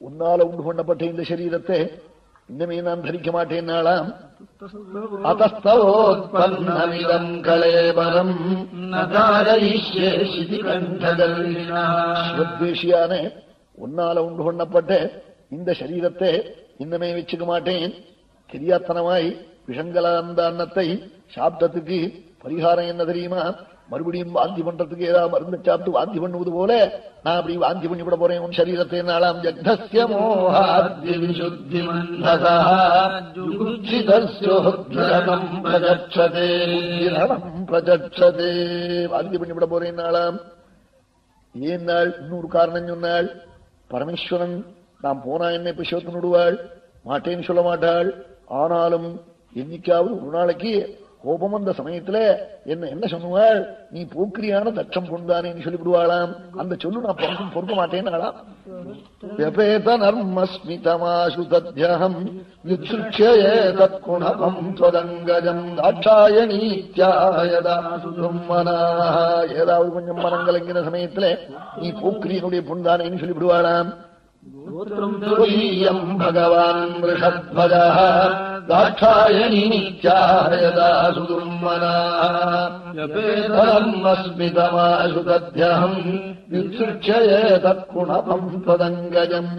உன்னால உண்டு பண்ணப்பட்ட இந்த சரீரத்தை இன்னமே நான் தரிக்க மாட்டேன்னாளாம் அத்தஸ்தவோத்பன்னமிதம் கலேபரம் நதாரயிஷ்யே சிவத்வேஷியான உன்னால உண்டு பண்ணப்பட்ட இந்த சரீரத்தை இன்னமே வச்சுக்க மாட்டேன். தெரியாத்தனமாய் விஷங்கலாந்த அன்னத்தை சாப்பிட்டதுக்கு பரிகாரம் என்ன தெரியுமா? மறுபடியும் வாந்தி பண்றதுக்கு ஏதாவது மருந்து சாப்பிட்டு வாந்தி பண்ணுவது போல நான் அப்படி வாந்தி பண்ணி விட போறேன் உன் சரீரத்தை நாளாம் ஜக்தஸ்ய மோகாத்ய விசுத்தி மந்ததா ஜுகுப்சிதஸ்யோத்கிரணம் பிரஜட்சதே உத்கிரணம் பிரஜட்சதே வாந்தி பண்ணி விட போறேன் நாளாம் ஏன் நாள் இன்னொரு காரணம் சொன்னாள் பரமேஸ்வரன் நாம் போனா என்ன இப்ப சேர்த்து விடுவாள் மாட்டேன்னு சொல்ல மாட்டாள் ஆனாலும் என்னைக்காவது ஒரு நாளைக்கு கோபம் வந்த சமயத்துல என்ன என்ன சொல்லுவாள்? நீ போக்கிரியான தட்சம் கொண்டானேன்னு சொல்லிவிடுவாளாம். அந்த சொல்லு நான் பொறுக்கும் பொறுக்க மாட்டேன்னு ஏதாவது கொஞ்சம் மரங்கள் என்கிற சமயத்துல நீ போக்கிரியனுடைய பொண்டானேன்னு சொல்லிவிடுவாளாம். துரியம் பகவான் ரிஷத்வஜா தாட்சாயணீத்யாயதாசு தும்மனாஸ்மிதமாசு தத்யஹம் விசுட்சயே தற்குணபம் பதங்கஜம்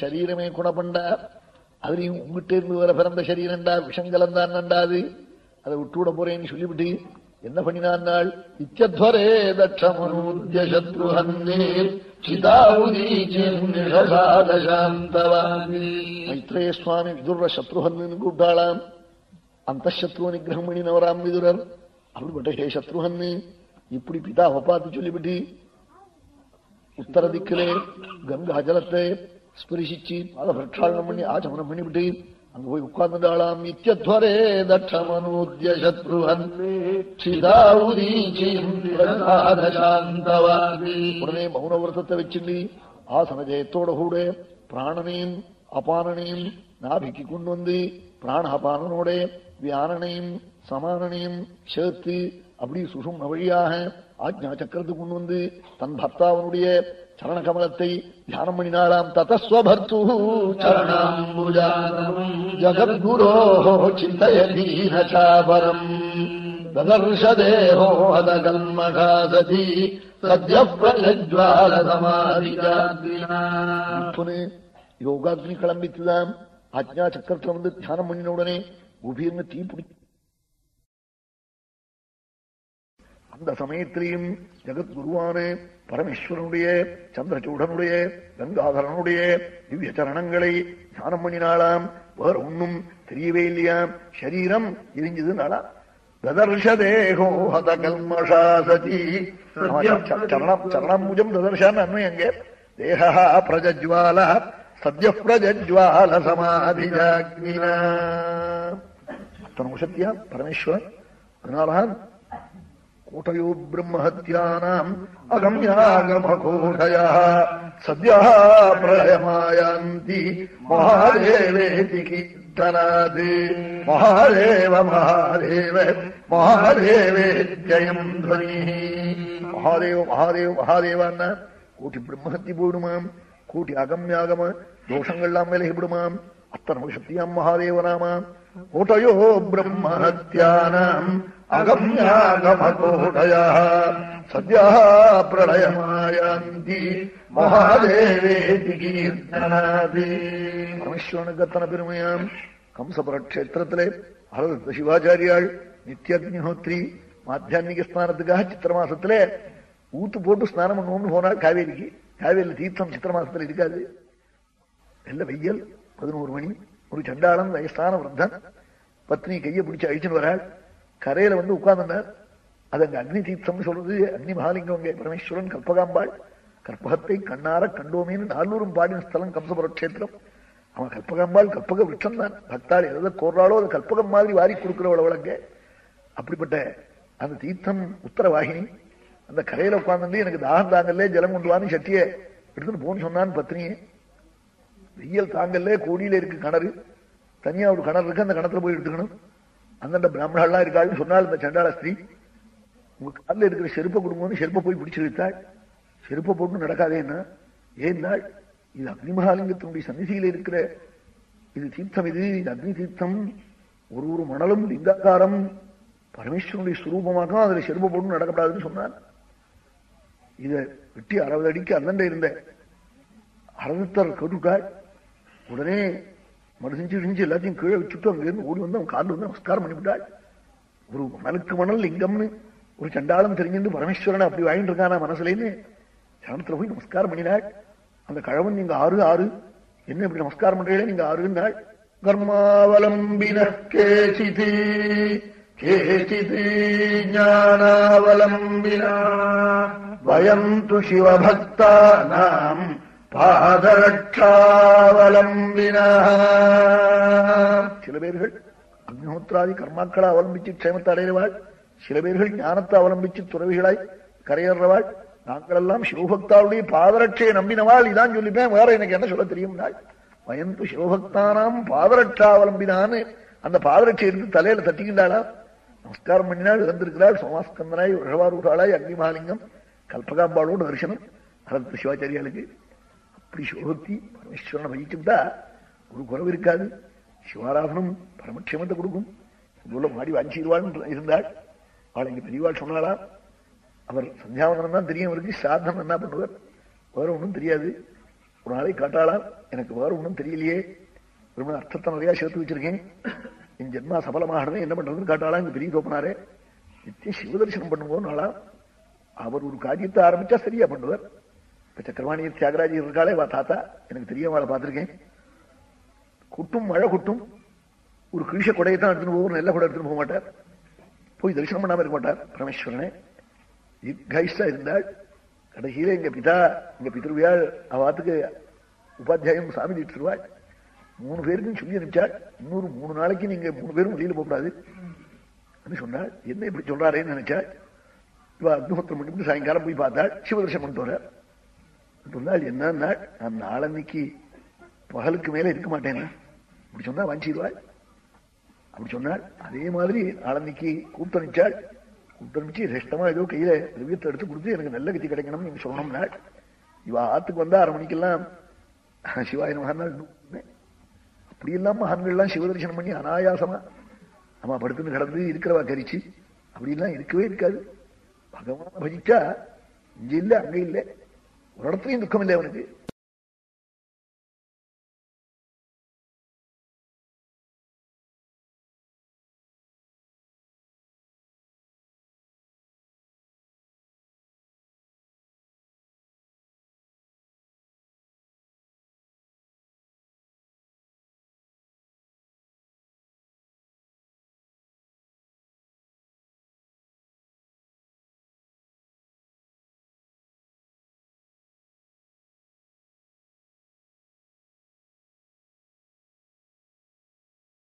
சரீரமே குணப்பண்டா அதுலயும் உங்ககிட்ட இருந்து வர பிறந்த சரீரண்டா விஷங்கலம் தான் நண்டாது அதை விட்டுவிட போறேன்னு சொல்லிவிட்டு என்ன பண்ணினான் இத்தியத்வரே தட்சமனூத்திய சத்ருஹன்னே மைத்ரேய சுவாமி விதுர சத்ருஹன்னு கூப்பிட்டாளாம் அந்த சத்ருவ நிகிரகம் பண்ணினவராம் விதுரர் அப்படிப்பட்ட ஹே சத்ருஹன்னு இப்படி பிதாவை பார்த்து சொல்லிவிட்டு உத்தர திக்கிலே கங்கா ஜலத்தை ஸ்பரிசிச்சு பாத பிரட்சாளனம் பண்ணி ஆச்சமனம் பண்ணிவிட்டு அங்க போய் உட்கார்ந்துட்டாளாம் நித்தியத்வரே தட்சமனூத்திய சத்ருவன் உடனே மௌன விரதத்தை வச்சுண்டு ஆசன ஜெயத்தோட கூட பிராணனையும் அபானனையும் நாபிக்கு கொண்டு வந்து பிராண அபானனோட வியானனையும் சமானனையும் சேர்த்து அப்படி சுஷும் வழியாக ஆஜ்ஞா சக்கரத்துக்கு கொண்டு வந்து தன் பர்த்தாவனுடைய சரண கமலத்தை தியானம் பண்ணினாலாம் ததஸ்வபர்த்து சரணாம்புஜாதம் ஜகத்குரோ சிந்தயதீனச்சாபரம் ததர்ஷதேகோ அதகன்மகாசதி யோகாக்னி கிளம்பித்துதான் ஆஜ்ஞா சக்கரத்துல வந்து தியானம் பண்ணின உடனே உபீர்னு தீ பிடிச்சு அந்த சமயத்திலையும் ஜெகத்குருவான பரமேஸ்வரனுடைய சந்திரச்சூடனுடைய கங்காதரனுடைய திவ்ய சரணங்களை தியானம் பண்ணினாலாம் வேற ஒன்னும் தெரியவே இல்லையாம் சரீரம் எரிஞ்சதுனாலாம் ததர்ஷதேகோ ஹத கல்மஷா சதி. சரணம் சரணம்புஜம் ததர்ஷான்னு அன்மை அங்கே. தேகா பிரஜஜ்வால சத்ய பிரஜஜ்வால பரமேஸ்வரன். அதனால்தான் கோட்டையோ பிரம்மஹத்யானாம் அகம்யாகமகோடய சத்யா பிரளயமாயாந்தி மகாதேவேதி கீர்த்தனாது மகாதேவ மகாதேவ மகாதேவே ஜயம் துவனி மகாதேவ மகாதேவ மகாதேவான்னா கூட்டி பிரம்மஹத்தி போயிடுமாம் கூட்டி அகம்யாகம தோஷங்கள்லாம் விலகிவிடுமாம் அத்தனை சக்தியாம் மகாதேவனாமாம் கோட்டையோ பிரம்மஹத்யானாம் அகம்யாகமகோடய சத்யா பிரளயமாயாந்தி மகாதேவேதி கீர்த்தனாதி பரமேஸ்வரனுக்கு அத்தனை பெருமையாம் கம்சபுர கஷேத்திரத்திலே அழகு சிவாச்சாரியாள் நித்தியக்னிஹோத்ரி மாத்தியான்மிக ஸ்நானத்துக்காக சித்திர மாசத்திலே ஊத்து போட்டு ஸ்நானம் பண்ணுவோம்னு போனாள் காவேரிக்கு காவேரியில் தீர்த்தம் சித்திர மாசத்துல இருக்காது வெள்ள வெய்யல் பதினோரு மணி ஒரு சண்டாளன் வயசான விரத்தன் பத்னி கையை பிடிச்சு அழிச்சுன்னு வராள் கரையில வந்து உட்கார்ந்தார் அது அங்க அக்னி தீர்த்தம்னு சொல்றது அக்னி மகாலிங்கம் பரமேஸ்வரன் கற்பகாம்பாள். கற்பகத்தை கண்ணார கண்டோமேன்னு நாலூரும் பாடின ஸ்தலம் கம்சபுர கஷேத்திரம். அவன் கற்பகாம்பாள் கற்பக விருட்சம் தான். பக்தாள் எதை கோர்றாளோ அது கற்பகம் மாதிரி வாரி கொடுக்கிறவள வழங்க அப்படிப்பட்ட அந்த தீர்த்தம் உத்தரவாகினி. அந்த கரையில உட்கார்ந்து எனக்கு தாகம் தாங்கல்ல ஜலம் கொண்டு வான்னு சட்டியை எடுத்துட்டு போன்னு சொன்னான் பத்னியே வெயில் தாங்கல்ல கோடியில இருக்கு கிணறு. தனியா ஒரு கிணறு இருக்கு அந்த கிணத்துல போய் எடுத்துக்கணும். அந்தண்ட பிராமணாலாம் இருக்காள்னு சொன்னால் இந்த சண்டாள ஸ்திரீ உங்க காலில் இருக்கிற செருப்பை கொடுங்கன்னு செருப்பை போய் பிடிச்சு இழுத்தாள் செருப்பை போட்டு நடக்காதேன்னா ஏன்னாள் இது அக்னிமகாலிங்கத்தினுடைய சன்னிதியில் இருக்கிற இது தீர்த்தம் இது இது அக்னி தீர்த்தம். ஒரு ஒரு மணலும் லிங்காக்காரம் பரமேஸ்வரனுடைய சுரூபமாக அதுல செருப்பை போட்டு நடக்கப்படாதுன்னு சொன்னார் இதை வெட்டி அறுபது அடிக்கு அந்தண்ட இருந்த அரதத்தர் கேட்டுட்டாள் உடனே மறுசிஞ்சு செஞ்சு எல்லாத்தையும் கீழே வச்சுட்டு அங்கிருந்து ஓடி வந்து அவன் காலில் வந்து நமஸ்காரம் பண்ணிவிட்டாள் ஒரு மனுக்கு மணல் லிங்கம்னு ஒரு சண்டாளம் தெரிஞ்சுட்டு பரமேஸ்வரன் அப்படி வாங்கிட்டு இருக்கானா மனசுலேன்னு சரணத்துல போய் நமஸ்காரம் பண்ணினாள் அந்த கழவன் நீங்க ஆறு ஆறு என்ன இப்படி நமஸ்காரம் பண்றீங்களே நீங்க ஆறுனாள் கர்மாவலம்பின கேசிதி கேசிதி ஞானாவலம்பினா வயம் து சிவபக்தானாம் பாதரட்சாவலம்பினா சில பேர்கள் அக்னிஹோத்ராதி கர்மாக்களை அவலம்பிச்சு க்ஷேமத்தை அடைகிறவாள். சில பேர்கள் ஞானத்தை அவலம்பிச்சு துறவிகளாய் கரையேறவாள் நாங்கள் எல்லாம் சிவபக்தாவுடைய பாதரட்சையை நம்பினவாள். இதான் சொல்லிப்பேன். வேற எனக்கு என்ன சொல்ல தெரியும் வயந்து சிவபக்தானாம் பாதரட்சாவலம்பினான்னு அந்த பாதரட்சை இருந்து தலையில தட்டிக்கின்றாளா நமஸ்காரம் பண்ணினால் இழந்திருக்கிறாள் சோமாஸ்கந்தனாய் ரிஷவாரூடாளாய் அக்னிமாலிங்கம் கல்பகாம்பாளோடு தரிசனம். அனந்த சிவாச்சாரியாளுக்கு. அப்படி சிவபக்தி பரமேஸ்வரனை வகிச்சுட்டா ஒரு குறவு இருக்காது. சிவாராதனம் பரமக்ஷேமத்தை கொடுக்கும். இதுல மாடி வாஞ்சிடுவாள் இருந்தாள். அவள் இங்க பெரியவாள் சொன்னாளா? அவர் சந்தியாவந்தனம் தான் தெரியும் அவருக்கு. சாதனம் என்ன பண்ணுவார்? வேற ஒன்றும் தெரியாது. ஒரு நாளை காட்டாளா? எனக்கு வேற ஒன்றும் தெரியலையே. ரொம்ப அர்த்தத்தை நிறையா சேர்த்து வச்சிருக்கேன். என் ஜென்மா சபலமாகவே என்ன பண்றதுன்னு காட்டாளா? இங்க பெரிய தோப்பினாரே நித்திய சிவதர்சனம் பண்ணும்போது நாளா. அவர் ஒரு காரியத்தை ஆரம்பிச்சா சரியா பண்ணுவார். இப்ப சக்கரவாணி தியாகராஜி இருக்காளே வா தாத்தா. எனக்கு தெரியும் அவளை பார்த்திருக்கேன். குட்டும் மழை குட்டும். ஒரு கிழிஷ கொடையை தான் எடுத்துன்னு போவோம் நல்ல கொடை எடுத்துன்னு போக மாட்டார். போய் தரிசனம் பண்ணாம இருக்க மாட்டார் பரமேஸ்வரனே. கைஸ்டா இருந்தாள். கடைசியில எங்க பிதா எங்க பிதர்வியாள் அவாத்துக்கு உபாத்தியாயம் சாமி தீட்டுருவாள். மூணு பேருக்கும் சொல்லி அனுப்பிச்சாள். இன்னொரு மூணு நாளைக்கு நீங்க மூணு பேரும் வெளியில போகக்கூடாது அப்படின்னு சொன்னாள். என்ன இப்படி சொல்றாரேன்னு நினைச்சாள். இவ அக்னிஹோத்திரம் பண்ணிட்டு சாயங்காலம் போய் பார்த்தாள். சிவதர்ஷம் பண்ணிட்டு வர சொன்னாள் என்ன நான் நாளன்னைக்கு பகலுக்கு மேல இருக்க மாட்டேன்னா அப்படி சொன்னா வாஞ்சிடுவாள் அப்படி சொன்னாள் அதே மாதிரி நாளன்னைக்கு கூப்பிட்டனுச்சாள் கூப்பிட்டனுச்சு ரெஷ்டமா ஏதோ கையில திரவியத்தை எடுத்து கொடுத்து எனக்கு நல்ல கத்தி கிடைக்கணும்னு நீங்க சொல்லணும்னாள் இவ ஆத்துக்கு வந்தா அரை மணிக்கெல்லாம் சிவாயின் மகாநாள் அப்படி எல்லாம் மகான்கள்லாம் சிவதர்சனம் பண்ணி அனாயாசமா ஆமா படுத்துன்னு கிடந்து இருக்கிறவா கரிச்சு. அப்படிலாம் இருக்கவே இருக்காது. பகவான் பஜிச்சா இங்க இல்ல அங்க இல்லை. ஒரு இடத்துலையும் துக்கம் இல்லை அவனுக்கு.